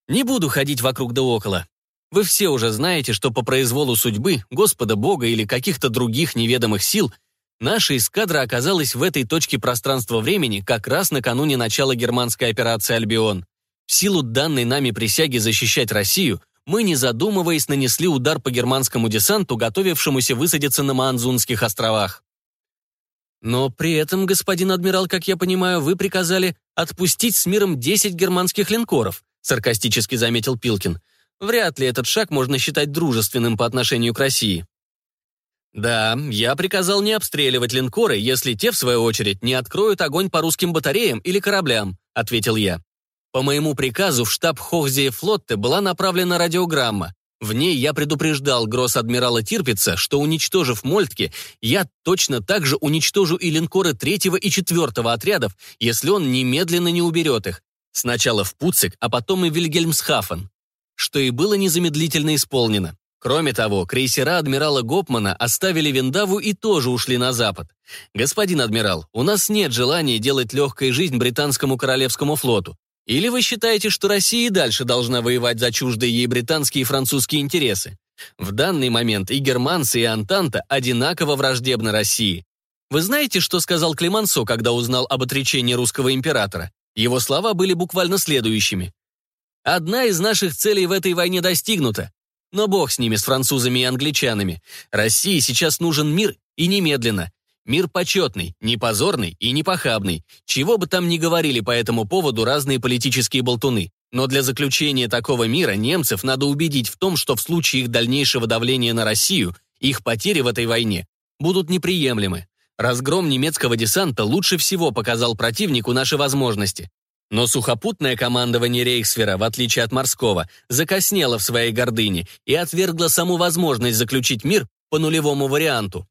Не буду ходить вокруг да около. Вы все уже знаете, что по произволу судьбы, Господа Бога или каких-то других неведомых сил наша эскадра оказалась в этой точке пространства-времени как раз накануне начала германской операции «Альбион». В силу данной нами присяги защищать Россию, мы, не задумываясь, нанесли удар по германскому десанту, готовившемуся высадиться на Маанзунских островах. Но при этом, господин адмирал, как я понимаю, вы приказали отпустить с миром 10 германских линкоров, саркастически заметил Пилкин. Вряд ли этот шаг можно считать дружественным по отношению к России. Да, я приказал не обстреливать линкоры, если те, в свою очередь, не откроют огонь по русским батареям или кораблям, ответил я. По моему приказу в штаб Хохзии флотте была направлена радиограмма. В ней я предупреждал гросс-адмирала Тирпица, что, уничтожив Мольтке, я точно так же уничтожу и линкоры третьего и четвертого отрядов, если он немедленно не уберет их. Сначала в Пуцик, а потом и в Вильгельмсхафен. Что и было незамедлительно исполнено. Кроме того, крейсера адмирала Гопмана оставили Виндаву и тоже ушли на запад. Господин адмирал, у нас нет желания делать легкой жизнь британскому королевскому флоту. Или вы считаете, что Россия и дальше должна воевать за чуждые ей британские и французские интересы? В данный момент и германцы, и Антанта одинаково враждебны России. Вы знаете, что сказал Климансо, когда узнал об отречении русского императора? Его слова были буквально следующими. «Одна из наших целей в этой войне достигнута. Но бог с ними, с французами и англичанами. России сейчас нужен мир и немедленно. Мир почетный, не позорный и не похабный. Чего бы там ни говорили по этому поводу разные политические болтуны. Но для заключения такого мира немцев надо убедить в том, что в случае их дальнейшего давления на Россию, их потери в этой войне будут неприемлемы. Разгром немецкого десанта лучше всего показал противнику наши возможности. Но сухопутное командование рейхсвера, в отличие от морского, закоснело в своей гордыне и отвергло саму возможность заключить мир по нулевому варианту.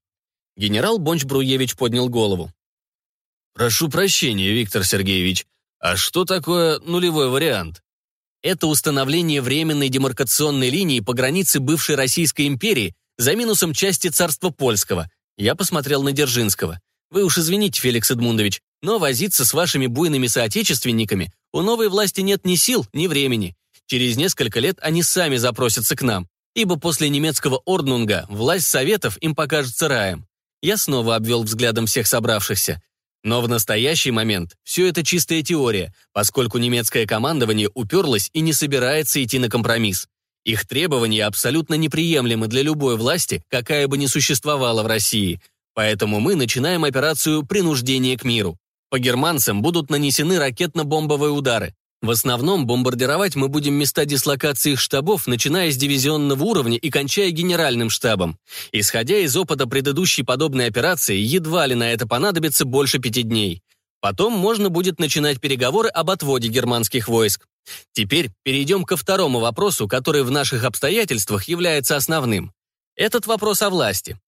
Генерал Бонч-Бруевич поднял голову. «Прошу прощения, Виктор Сергеевич, а что такое нулевой вариант?» Это установление временной демаркационной линии по границе бывшей Российской империи за минусом части царства польского. Я посмотрел на Держинского. Вы уж извините, Феликс Эдмундович, но возиться с вашими буйными соотечественниками у новой власти нет ни сил, ни времени. Через несколько лет они сами запросятся к нам, ибо после немецкого Орднунга власть Советов им покажется раем. Я снова обвел взглядом всех собравшихся. Но в настоящий момент все это чистая теория, поскольку немецкое командование уперлось и не собирается идти на компромисс. Их требования абсолютно неприемлемы для любой власти, какая бы ни существовала в России. Поэтому мы начинаем операцию «Принуждение к миру». По германцам будут нанесены ракетно-бомбовые удары. В основном бомбардировать мы будем места дислокации их штабов, начиная с дивизионного уровня и кончая генеральным штабом. Исходя из опыта предыдущей подобной операции, едва ли на это понадобится больше пяти дней. Потом можно будет начинать переговоры об отводе германских войск. Теперь перейдем ко второму вопросу, который в наших обстоятельствах является основным. Этот вопрос о власти.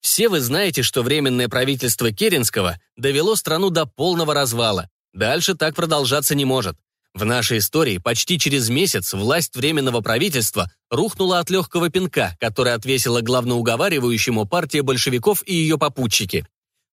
Все вы знаете, что Временное правительство Керенского довело страну до полного развала. Дальше так продолжаться не может. В нашей истории почти через месяц власть Временного правительства рухнула от легкого пинка, который отвесила главноуговаривающему партия большевиков и ее попутчики.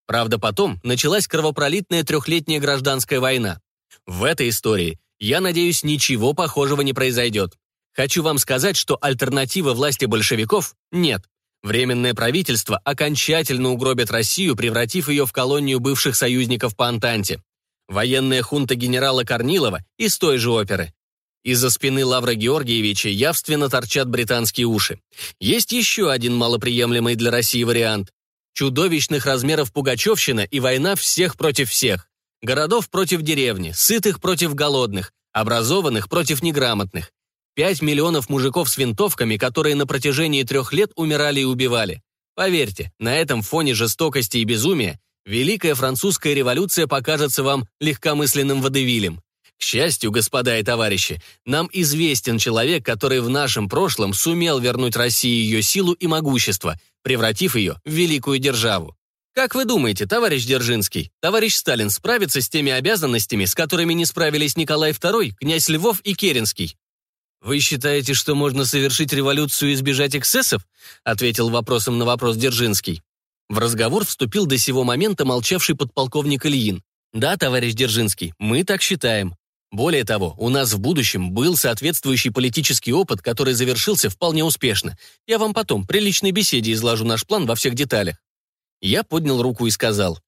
Правда, потом началась кровопролитная трехлетняя гражданская война. В этой истории, я надеюсь, ничего похожего не произойдет. Хочу вам сказать, что альтернативы власти большевиков нет. Временное правительство окончательно угробит Россию, превратив ее в колонию бывших союзников по Антанте. Военная хунта генерала Корнилова из той же оперы. Из-за спины Лавра Георгиевича явственно торчат британские уши. Есть еще один малоприемлемый для России вариант. Чудовищных размеров Пугачевщина и война всех против всех. Городов против деревни, сытых против голодных, образованных против неграмотных. Пять миллионов мужиков с винтовками, которые на протяжении трех лет умирали и убивали. Поверьте, на этом фоне жестокости и безумия Великая французская революция покажется вам легкомысленным водевилем. К счастью, господа и товарищи, нам известен человек, который в нашем прошлом сумел вернуть России ее силу и могущество, превратив ее в великую державу. Как вы думаете, товарищ Держинский, товарищ Сталин справится с теми обязанностями, с которыми не справились Николай II, князь Львов и Керенский? «Вы считаете, что можно совершить революцию и избежать эксцессов?» ответил вопросом на вопрос Дзержинский. В разговор вступил до сего момента молчавший подполковник Ильин. «Да, товарищ Дзержинский, мы так считаем. Более того, у нас в будущем был соответствующий политический опыт, который завершился вполне успешно. Я вам потом при личной беседе изложу наш план во всех деталях». Я поднял руку и сказал.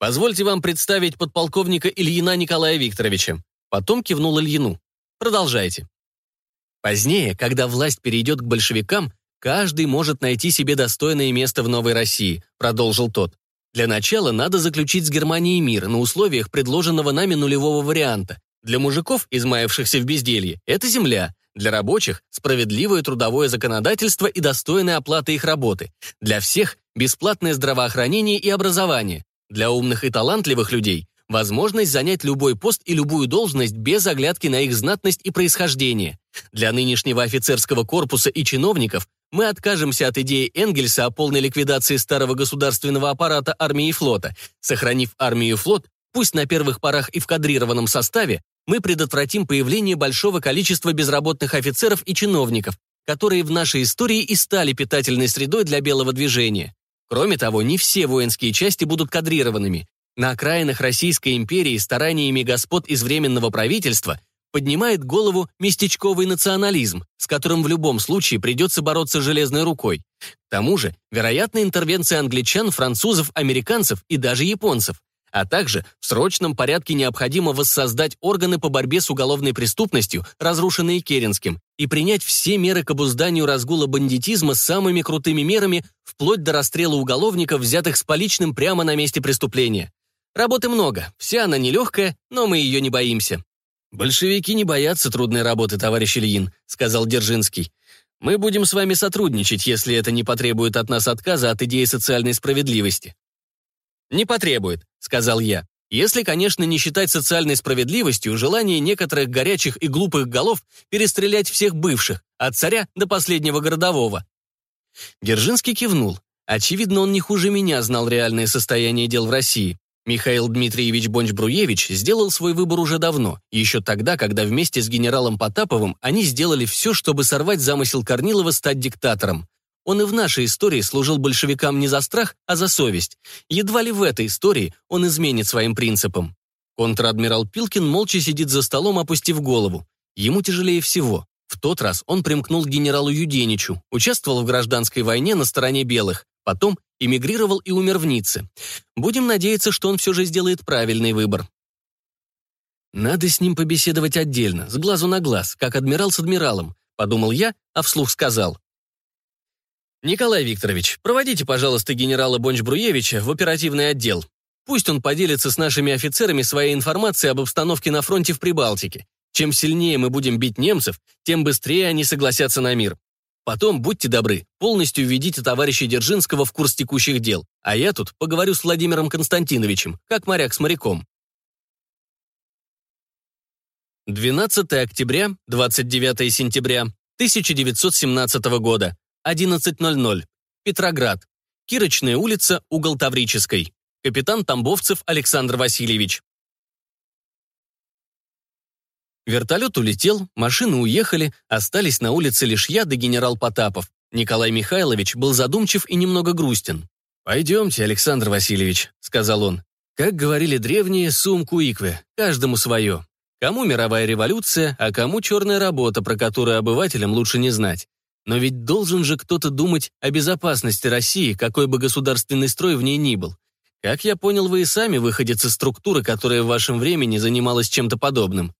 «Позвольте вам представить подполковника Ильина Николая Викторовича». Потом кивнул Ильину. «Продолжайте». Позднее, когда власть перейдет к большевикам, каждый может найти себе достойное место в новой России, продолжил тот. Для начала надо заключить с Германией мир на условиях предложенного нами нулевого варианта. Для мужиков, измаявшихся в безделье, это земля. Для рабочих – справедливое трудовое законодательство и достойная оплата их работы. Для всех – бесплатное здравоохранение и образование. Для умных и талантливых людей – возможность занять любой пост и любую должность без оглядки на их знатность и происхождение. Для нынешнего офицерского корпуса и чиновников мы откажемся от идеи Энгельса о полной ликвидации старого государственного аппарата армии и флота. Сохранив армию и флот, пусть на первых порах и в кадрированном составе, мы предотвратим появление большого количества безработных офицеров и чиновников, которые в нашей истории и стали питательной средой для белого движения. Кроме того, не все воинские части будут кадрированными. На окраинах Российской империи стараниями господ из Временного правительства поднимает голову местечковый национализм, с которым в любом случае придется бороться железной рукой. К тому же, вероятна интервенция англичан, французов, американцев и даже японцев. А также в срочном порядке необходимо воссоздать органы по борьбе с уголовной преступностью, разрушенные Керенским, и принять все меры к обузданию разгула бандитизма самыми крутыми мерами, вплоть до расстрела уголовников, взятых с поличным прямо на месте преступления. Работы много, вся она нелегкая, но мы ее не боимся. «Большевики не боятся трудной работы, товарищ Ильин», — сказал Держинский. «Мы будем с вами сотрудничать, если это не потребует от нас отказа от идеи социальной справедливости». «Не потребует», — сказал я. «Если, конечно, не считать социальной справедливостью желание некоторых горячих и глупых голов перестрелять всех бывших, от царя до последнего городового». Держинский кивнул. Очевидно, он не хуже меня знал реальное состояние дел в России. Михаил Дмитриевич Бонч-Бруевич сделал свой выбор уже давно, еще тогда, когда вместе с генералом Потаповым они сделали все, чтобы сорвать замысел Корнилова стать диктатором. Он и в нашей истории служил большевикам не за страх, а за совесть. Едва ли в этой истории он изменит своим принципам. Контр-адмирал Пилкин молча сидит за столом, опустив голову. Ему тяжелее всего. В тот раз он примкнул к генералу Юденичу, участвовал в гражданской войне на стороне белых, потом эмигрировал и умер в Ницце. Будем надеяться, что он все же сделает правильный выбор. «Надо с ним побеседовать отдельно, с глазу на глаз, как адмирал с адмиралом», подумал я, а вслух сказал. «Николай Викторович, проводите, пожалуйста, генерала Бонч-Бруевича в оперативный отдел. Пусть он поделится с нашими офицерами своей информацией об обстановке на фронте в Прибалтике. Чем сильнее мы будем бить немцев, тем быстрее они согласятся на мир. Потом, будьте добры, полностью введите товарища Дзержинского в курс текущих дел, а я тут поговорю с Владимиром Константиновичем, как моряк с моряком. 12 октября, 29 сентября 1917 года, 11.00. Петроград. Кирочная улица, угол Таврической. Капитан Тамбовцев Александр Васильевич. Вертолет улетел, машины уехали, остались на улице лишь я да генерал Потапов. Николай Михайлович был задумчив и немного грустен. «Пойдемте, Александр Васильевич», — сказал он. Как говорили древние, сумку иквы, каждому свое. Кому мировая революция, а кому черная работа, про которую обывателям лучше не знать. Но ведь должен же кто-то думать о безопасности России, какой бы государственный строй в ней ни был. Как я понял, вы и сами выходец из структуры, которая в вашем времени занималась чем-то подобным.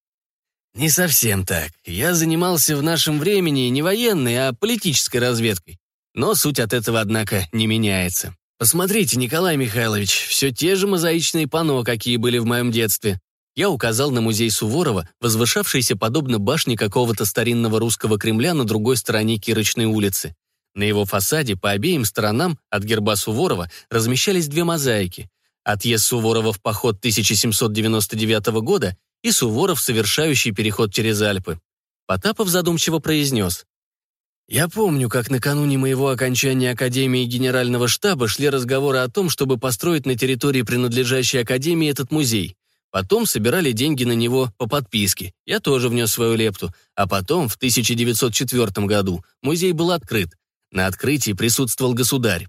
Не совсем так. Я занимался в нашем времени не военной, а политической разведкой. Но суть от этого, однако, не меняется. Посмотрите, Николай Михайлович, все те же мозаичные панно, какие были в моем детстве. Я указал на музей Суворова, возвышавшийся подобно башне какого-то старинного русского Кремля на другой стороне Кирочной улицы. На его фасаде по обеим сторонам от герба Суворова размещались две мозаики. Отъезд Суворова в поход 1799 года и Суворов, совершающий переход через Альпы. Потапов задумчиво произнес. «Я помню, как накануне моего окончания Академии Генерального штаба шли разговоры о том, чтобы построить на территории принадлежащей Академии этот музей. Потом собирали деньги на него по подписке. Я тоже внес свою лепту. А потом, в 1904 году, музей был открыт. На открытии присутствовал государь.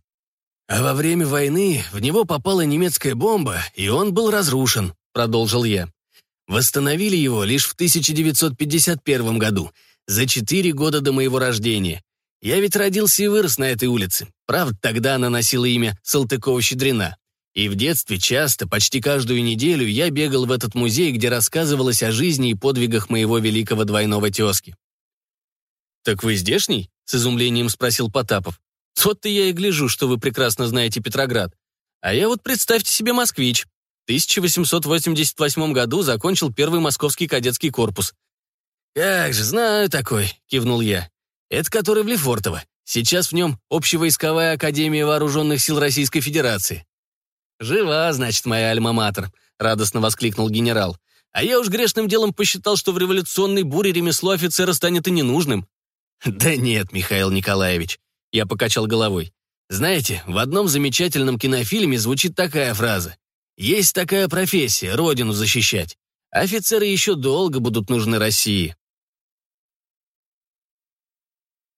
А во время войны в него попала немецкая бомба, и он был разрушен, продолжил я. Восстановили его лишь в 1951 году, за четыре года до моего рождения. Я ведь родился и вырос на этой улице. Правда, тогда она носила имя Салтыкова-Щедрина. И в детстве часто, почти каждую неделю, я бегал в этот музей, где рассказывалось о жизни и подвигах моего великого двойного тезки. «Так вы здешний?» — с изумлением спросил Потапов. «Вот-то я и гляжу, что вы прекрасно знаете Петроград. А я вот, представьте себе, москвич. В 1888 году закончил первый московский кадетский корпус. «Как же, знаю такой», — кивнул я. «Это который в Лефортово. Сейчас в нем Общевойсковая Академия Вооруженных Сил Российской Федерации. «Жива, значит, моя альма-матер», — радостно воскликнул генерал. «А я уж грешным делом посчитал, что в революционной буре ремесло офицера станет и ненужным». «Да нет, Михаил Николаевич», — я покачал головой. «Знаете, в одном замечательном кинофильме звучит такая фраза. Есть такая профессия — родину защищать. Офицеры еще долго будут нужны России».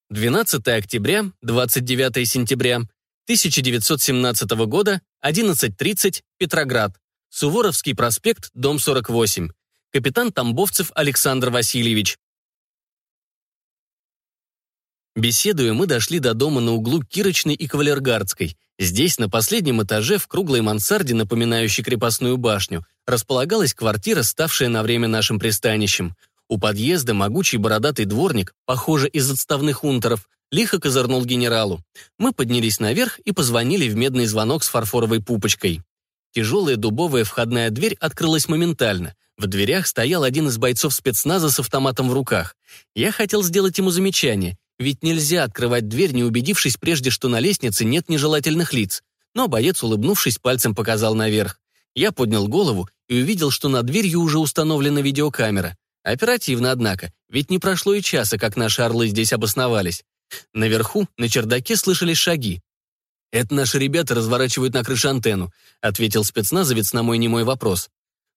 12 октября, 29 сентября 1917 года, 11.30, Петроград. Суворовский проспект, дом 48. Капитан Тамбовцев Александр Васильевич. Беседуя, мы дошли до дома на углу Кирочной и Кавалергардской. Здесь, на последнем этаже, в круглой мансарде, напоминающей крепостную башню, располагалась квартира, ставшая на время нашим пристанищем. У подъезда могучий бородатый дворник, похоже, из отставных унтеров, лихо козырнул генералу. Мы поднялись наверх и позвонили в медный звонок с фарфоровой пупочкой. Тяжелая дубовая входная дверь открылась моментально. В дверях стоял один из бойцов спецназа с автоматом в руках. Я хотел сделать ему замечание, ведь нельзя открывать дверь, не убедившись прежде, что на лестнице нет нежелательных лиц. Но боец, улыбнувшись, пальцем показал наверх. Я поднял голову и увидел, что над дверью уже установлена видеокамера. Оперативно, однако, ведь не прошло и часа, как наши орлы здесь обосновались. Наверху, на чердаке, слышались шаги. «Это наши ребята разворачивают на крыше антенну», ответил спецназовец на мой немой вопрос.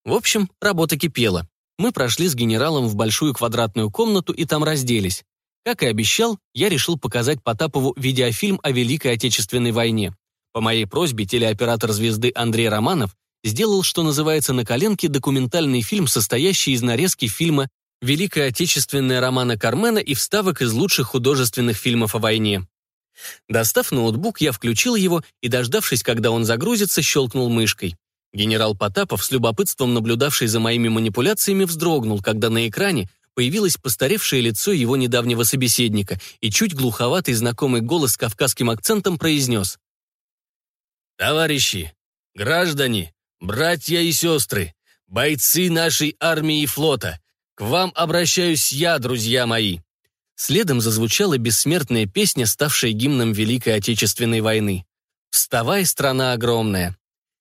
В общем, работа кипела. Мы прошли с генералом в большую квадратную комнату и там разделись. Как и обещал, я решил показать Потапову видеофильм о Великой Отечественной войне. По моей просьбе телеоператор звезды Андрей Романов сделал, что называется, на коленке документальный фильм, состоящий из нарезки фильма Великая Отечественная романа Кармена и вставок из лучших художественных фильмов о войне. Достав ноутбук, я включил его и, дождавшись, когда он загрузится, щелкнул мышкой. Генерал Потапов, с любопытством наблюдавший за моими манипуляциями, вздрогнул, когда на экране появилось постаревшее лицо его недавнего собеседника и чуть глуховатый знакомый голос с кавказским акцентом произнес. «Товарищи, граждане, братья и сестры, бойцы нашей армии и флота, к вам обращаюсь я, друзья мои!» Следом зазвучала бессмертная песня, ставшая гимном Великой Отечественной войны. «Вставай, страна огромная!»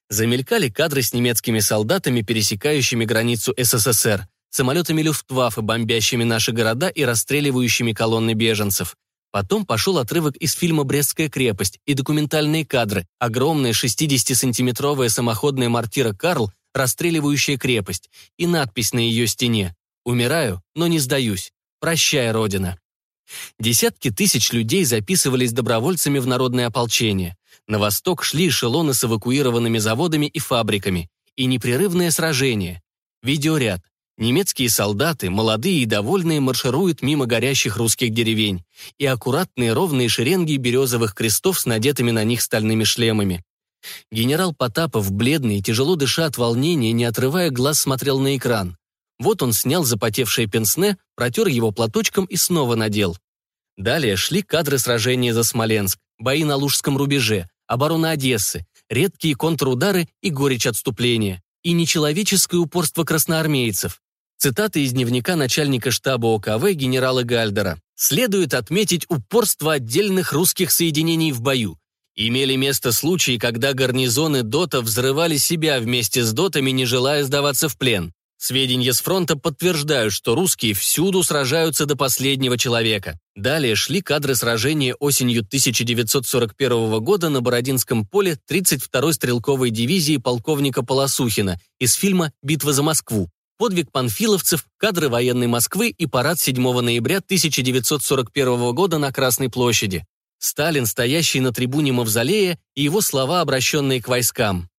Замелькали кадры с немецкими солдатами, пересекающими границу СССР, самолетами Люфтваффе, бомбящими наши города и расстреливающими колонны беженцев. Потом пошел отрывок из фильма «Брестская крепость» и документальные кадры, огромная 60-сантиметровая самоходная мортира «Карл», расстреливающая крепость, и надпись на ее стене Умираю, но не сдаюсь. Прощай, Родина. Десятки тысяч людей записывались добровольцами в народное ополчение. На восток шли эшелоны с эвакуированными заводами и фабриками. И непрерывное сражение. Видеоряд. Немецкие солдаты, молодые и довольные, маршируют мимо горящих русских деревень. И аккуратные ровные шеренги березовых крестов с надетыми на них стальными шлемами. Генерал Потапов, бледный тяжело дыша от волнения, не отрывая глаз, смотрел на экран. Вот он снял запотевшее пенсне, протер его платочком и снова надел. Далее шли кадры сражения за Смоленск, бои на Лужском рубеже, оборона Одессы, редкие контрудары и горечь отступления, и нечеловеческое упорство красноармейцев. Цитаты из дневника начальника штаба ОКВ генерала Гальдера. «Следует отметить упорство отдельных русских соединений в бою. Имели место случаи, когда гарнизоны ДОТа взрывали себя вместе с ДОТами, не желая сдаваться в плен. Сведения с фронта подтверждают, что русские всюду сражаются до последнего человека. Далее шли кадры сражения осенью 1941 года на Бородинском поле 32-й стрелковой дивизии полковника Полосухина из фильма «Битва за Москву». Подвиг панфиловцев, кадры военной Москвы и парад 7 ноября 1941 года на Красной площади. Сталин, стоящий на трибуне Мавзолея, и его слова, обращенные к войскам.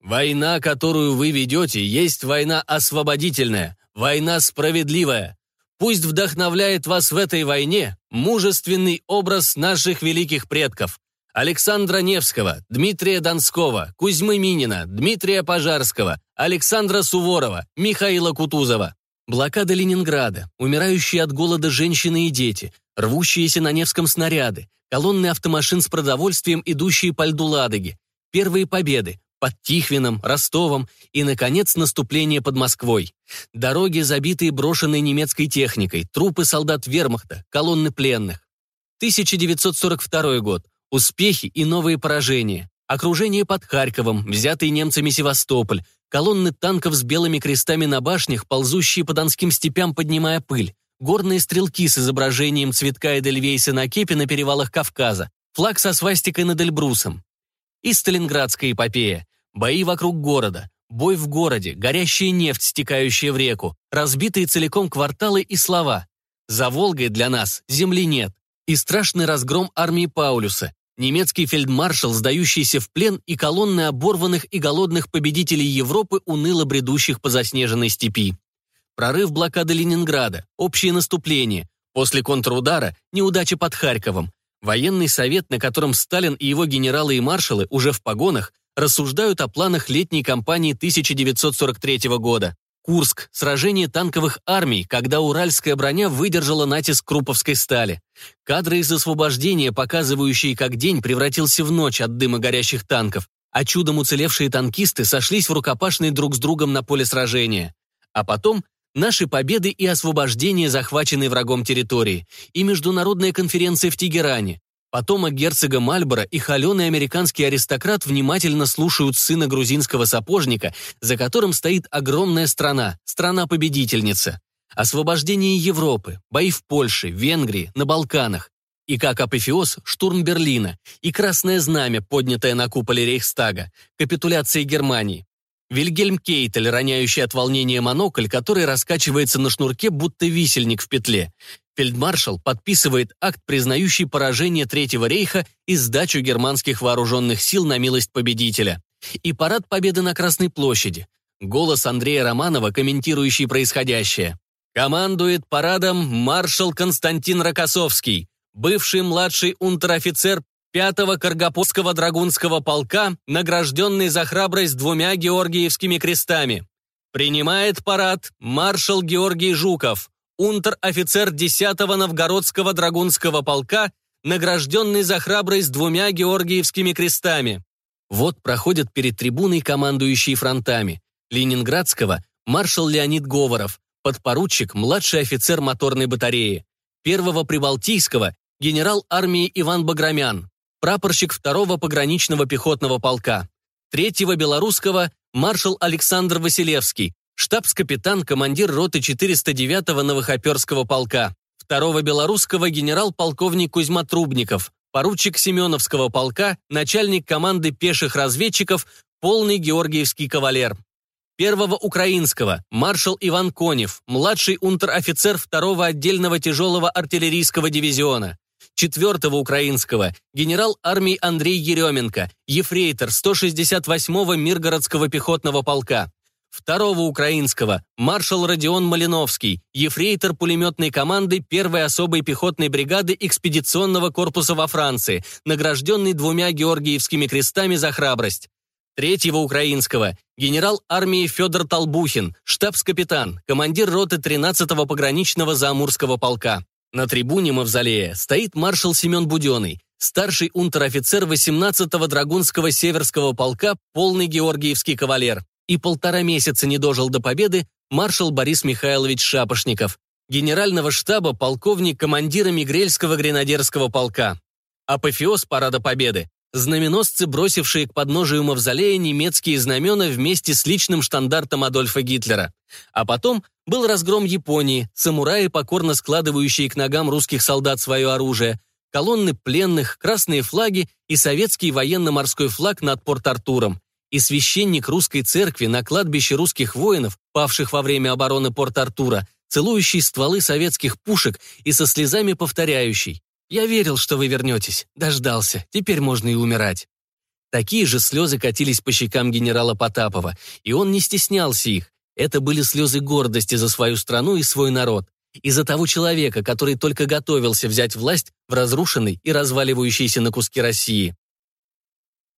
Война, которую вы ведете, есть война освободительная, война справедливая. Пусть вдохновляет вас в этой войне мужественный образ наших великих предков. Александра Невского, Дмитрия Донского, Кузьмы Минина, Дмитрия Пожарского, Александра Суворова, Михаила Кутузова. Блокада Ленинграда, умирающие от голода женщины и дети, рвущиеся на Невском снаряды, колонны автомашин с продовольствием, идущие по льду Ладоги, первые победы, под Тихвином, Ростовом и, наконец, наступление под Москвой. Дороги, забитые брошенной немецкой техникой, трупы солдат вермахта, колонны пленных. 1942 год. Успехи и новые поражения. Окружение под Харьковом, взятый немцами Севастополь, колонны танков с белыми крестами на башнях, ползущие по донским степям, поднимая пыль, горные стрелки с изображением цветка Эдельвейса на кепе на перевалах Кавказа, флаг со свастикой над Эльбрусом. И Сталинградская эпопея. Бои вокруг города, бой в городе, горящая нефть, стекающая в реку, разбитые целиком кварталы и слова. За Волгой для нас земли нет. И страшный разгром армии Паулюса, немецкий фельдмаршал, сдающийся в плен, и колонны оборванных и голодных победителей Европы, уныло бредущих по заснеженной степи. Прорыв блокады Ленинграда, общее наступление, после контрудара неудача под Харьковом, военный совет, на котором Сталин и его генералы и маршалы уже в погонах рассуждают о планах летней кампании 1943 года. Курск, сражение танковых армий, когда уральская броня выдержала натиск круповской стали. Кадры из освобождения, показывающие, как день превратился в ночь от дыма горящих танков, а чудом уцелевшие танкисты сошлись в рукопашной друг с другом на поле сражения. А потом наши победы и освобождение захваченной врагом территории, и международная конференция в Тегеране, Потомок герцога Мальборо и холеный американский аристократ внимательно слушают сына грузинского сапожника, за которым стоит огромная страна, страна-победительница. Освобождение Европы, бои в Польше, Венгрии, на Балканах. И как апофеоз – штурм Берлина и красное знамя, поднятое на куполе Рейхстага, капитуляция Германии. Вильгельм Кейтель, роняющий от волнения монокль, который раскачивается на шнурке, будто висельник в петле. Фельдмаршал подписывает акт, признающий поражение Третьего рейха и сдачу германских вооруженных сил на милость победителя. И парад победы на Красной площади. Голос Андрея Романова, комментирующий происходящее. Командует парадом маршал Константин Рокоссовский, бывший младший унтер-офицер 5-го Каргопольского драгунского полка, награжденный за храбрость двумя Георгиевскими крестами. Принимает парад маршал Георгий Жуков, унтер-офицер 10-го Новгородского драгунского полка, награжденный за храбрость двумя Георгиевскими крестами. Вот проходят перед трибуной командующие фронтами. Ленинградского – маршал Леонид Говоров, подпоручик, младший офицер моторной батареи. Первого Прибалтийского – генерал армии Иван Баграмян, прапорщик второго пограничного пехотного полка. Третьего белорусского маршал Александр Василевский, штабс-капитан, командир роты 409-го Новохоперского полка. Второго белорусского генерал-полковник Кузьма Трубников, поручик Семеновского полка, начальник команды пеших разведчиков, полный георгиевский кавалер. Первого украинского маршал Иван Конев, младший унтер-офицер второго отдельного тяжелого артиллерийского дивизиона четвертого украинского, генерал армии Андрей Еременко, ефрейтор 168-го Миргородского пехотного полка. Второго украинского, маршал Родион Малиновский, ефрейтор пулеметной команды первой особой пехотной бригады экспедиционного корпуса во Франции, награжденный двумя Георгиевскими крестами за храбрость. Третьего украинского, генерал армии Федор Толбухин, штабс-капитан, командир роты 13-го пограничного Заамурского полка. На трибуне Мавзолея стоит маршал Семен Буденный, старший унтер-офицер 18-го Драгунского Северского полка, полный георгиевский кавалер. И полтора месяца не дожил до победы маршал Борис Михайлович Шапошников, генерального штаба полковник командира Мигрельского гренадерского полка. Апофеоз парада победы знаменосцы, бросившие к подножию мавзолея немецкие знамена вместе с личным штандартом Адольфа Гитлера. А потом был разгром Японии, самураи, покорно складывающие к ногам русских солдат свое оружие, колонны пленных, красные флаги и советский военно-морской флаг над Порт-Артуром. И священник русской церкви на кладбище русских воинов, павших во время обороны Порт-Артура, целующий стволы советских пушек и со слезами повторяющий «Я верил, что вы вернетесь. Дождался. Теперь можно и умирать». Такие же слезы катились по щекам генерала Потапова, и он не стеснялся их. Это были слезы гордости за свою страну и свой народ. Из-за того человека, который только готовился взять власть в разрушенной и разваливающейся на куски России.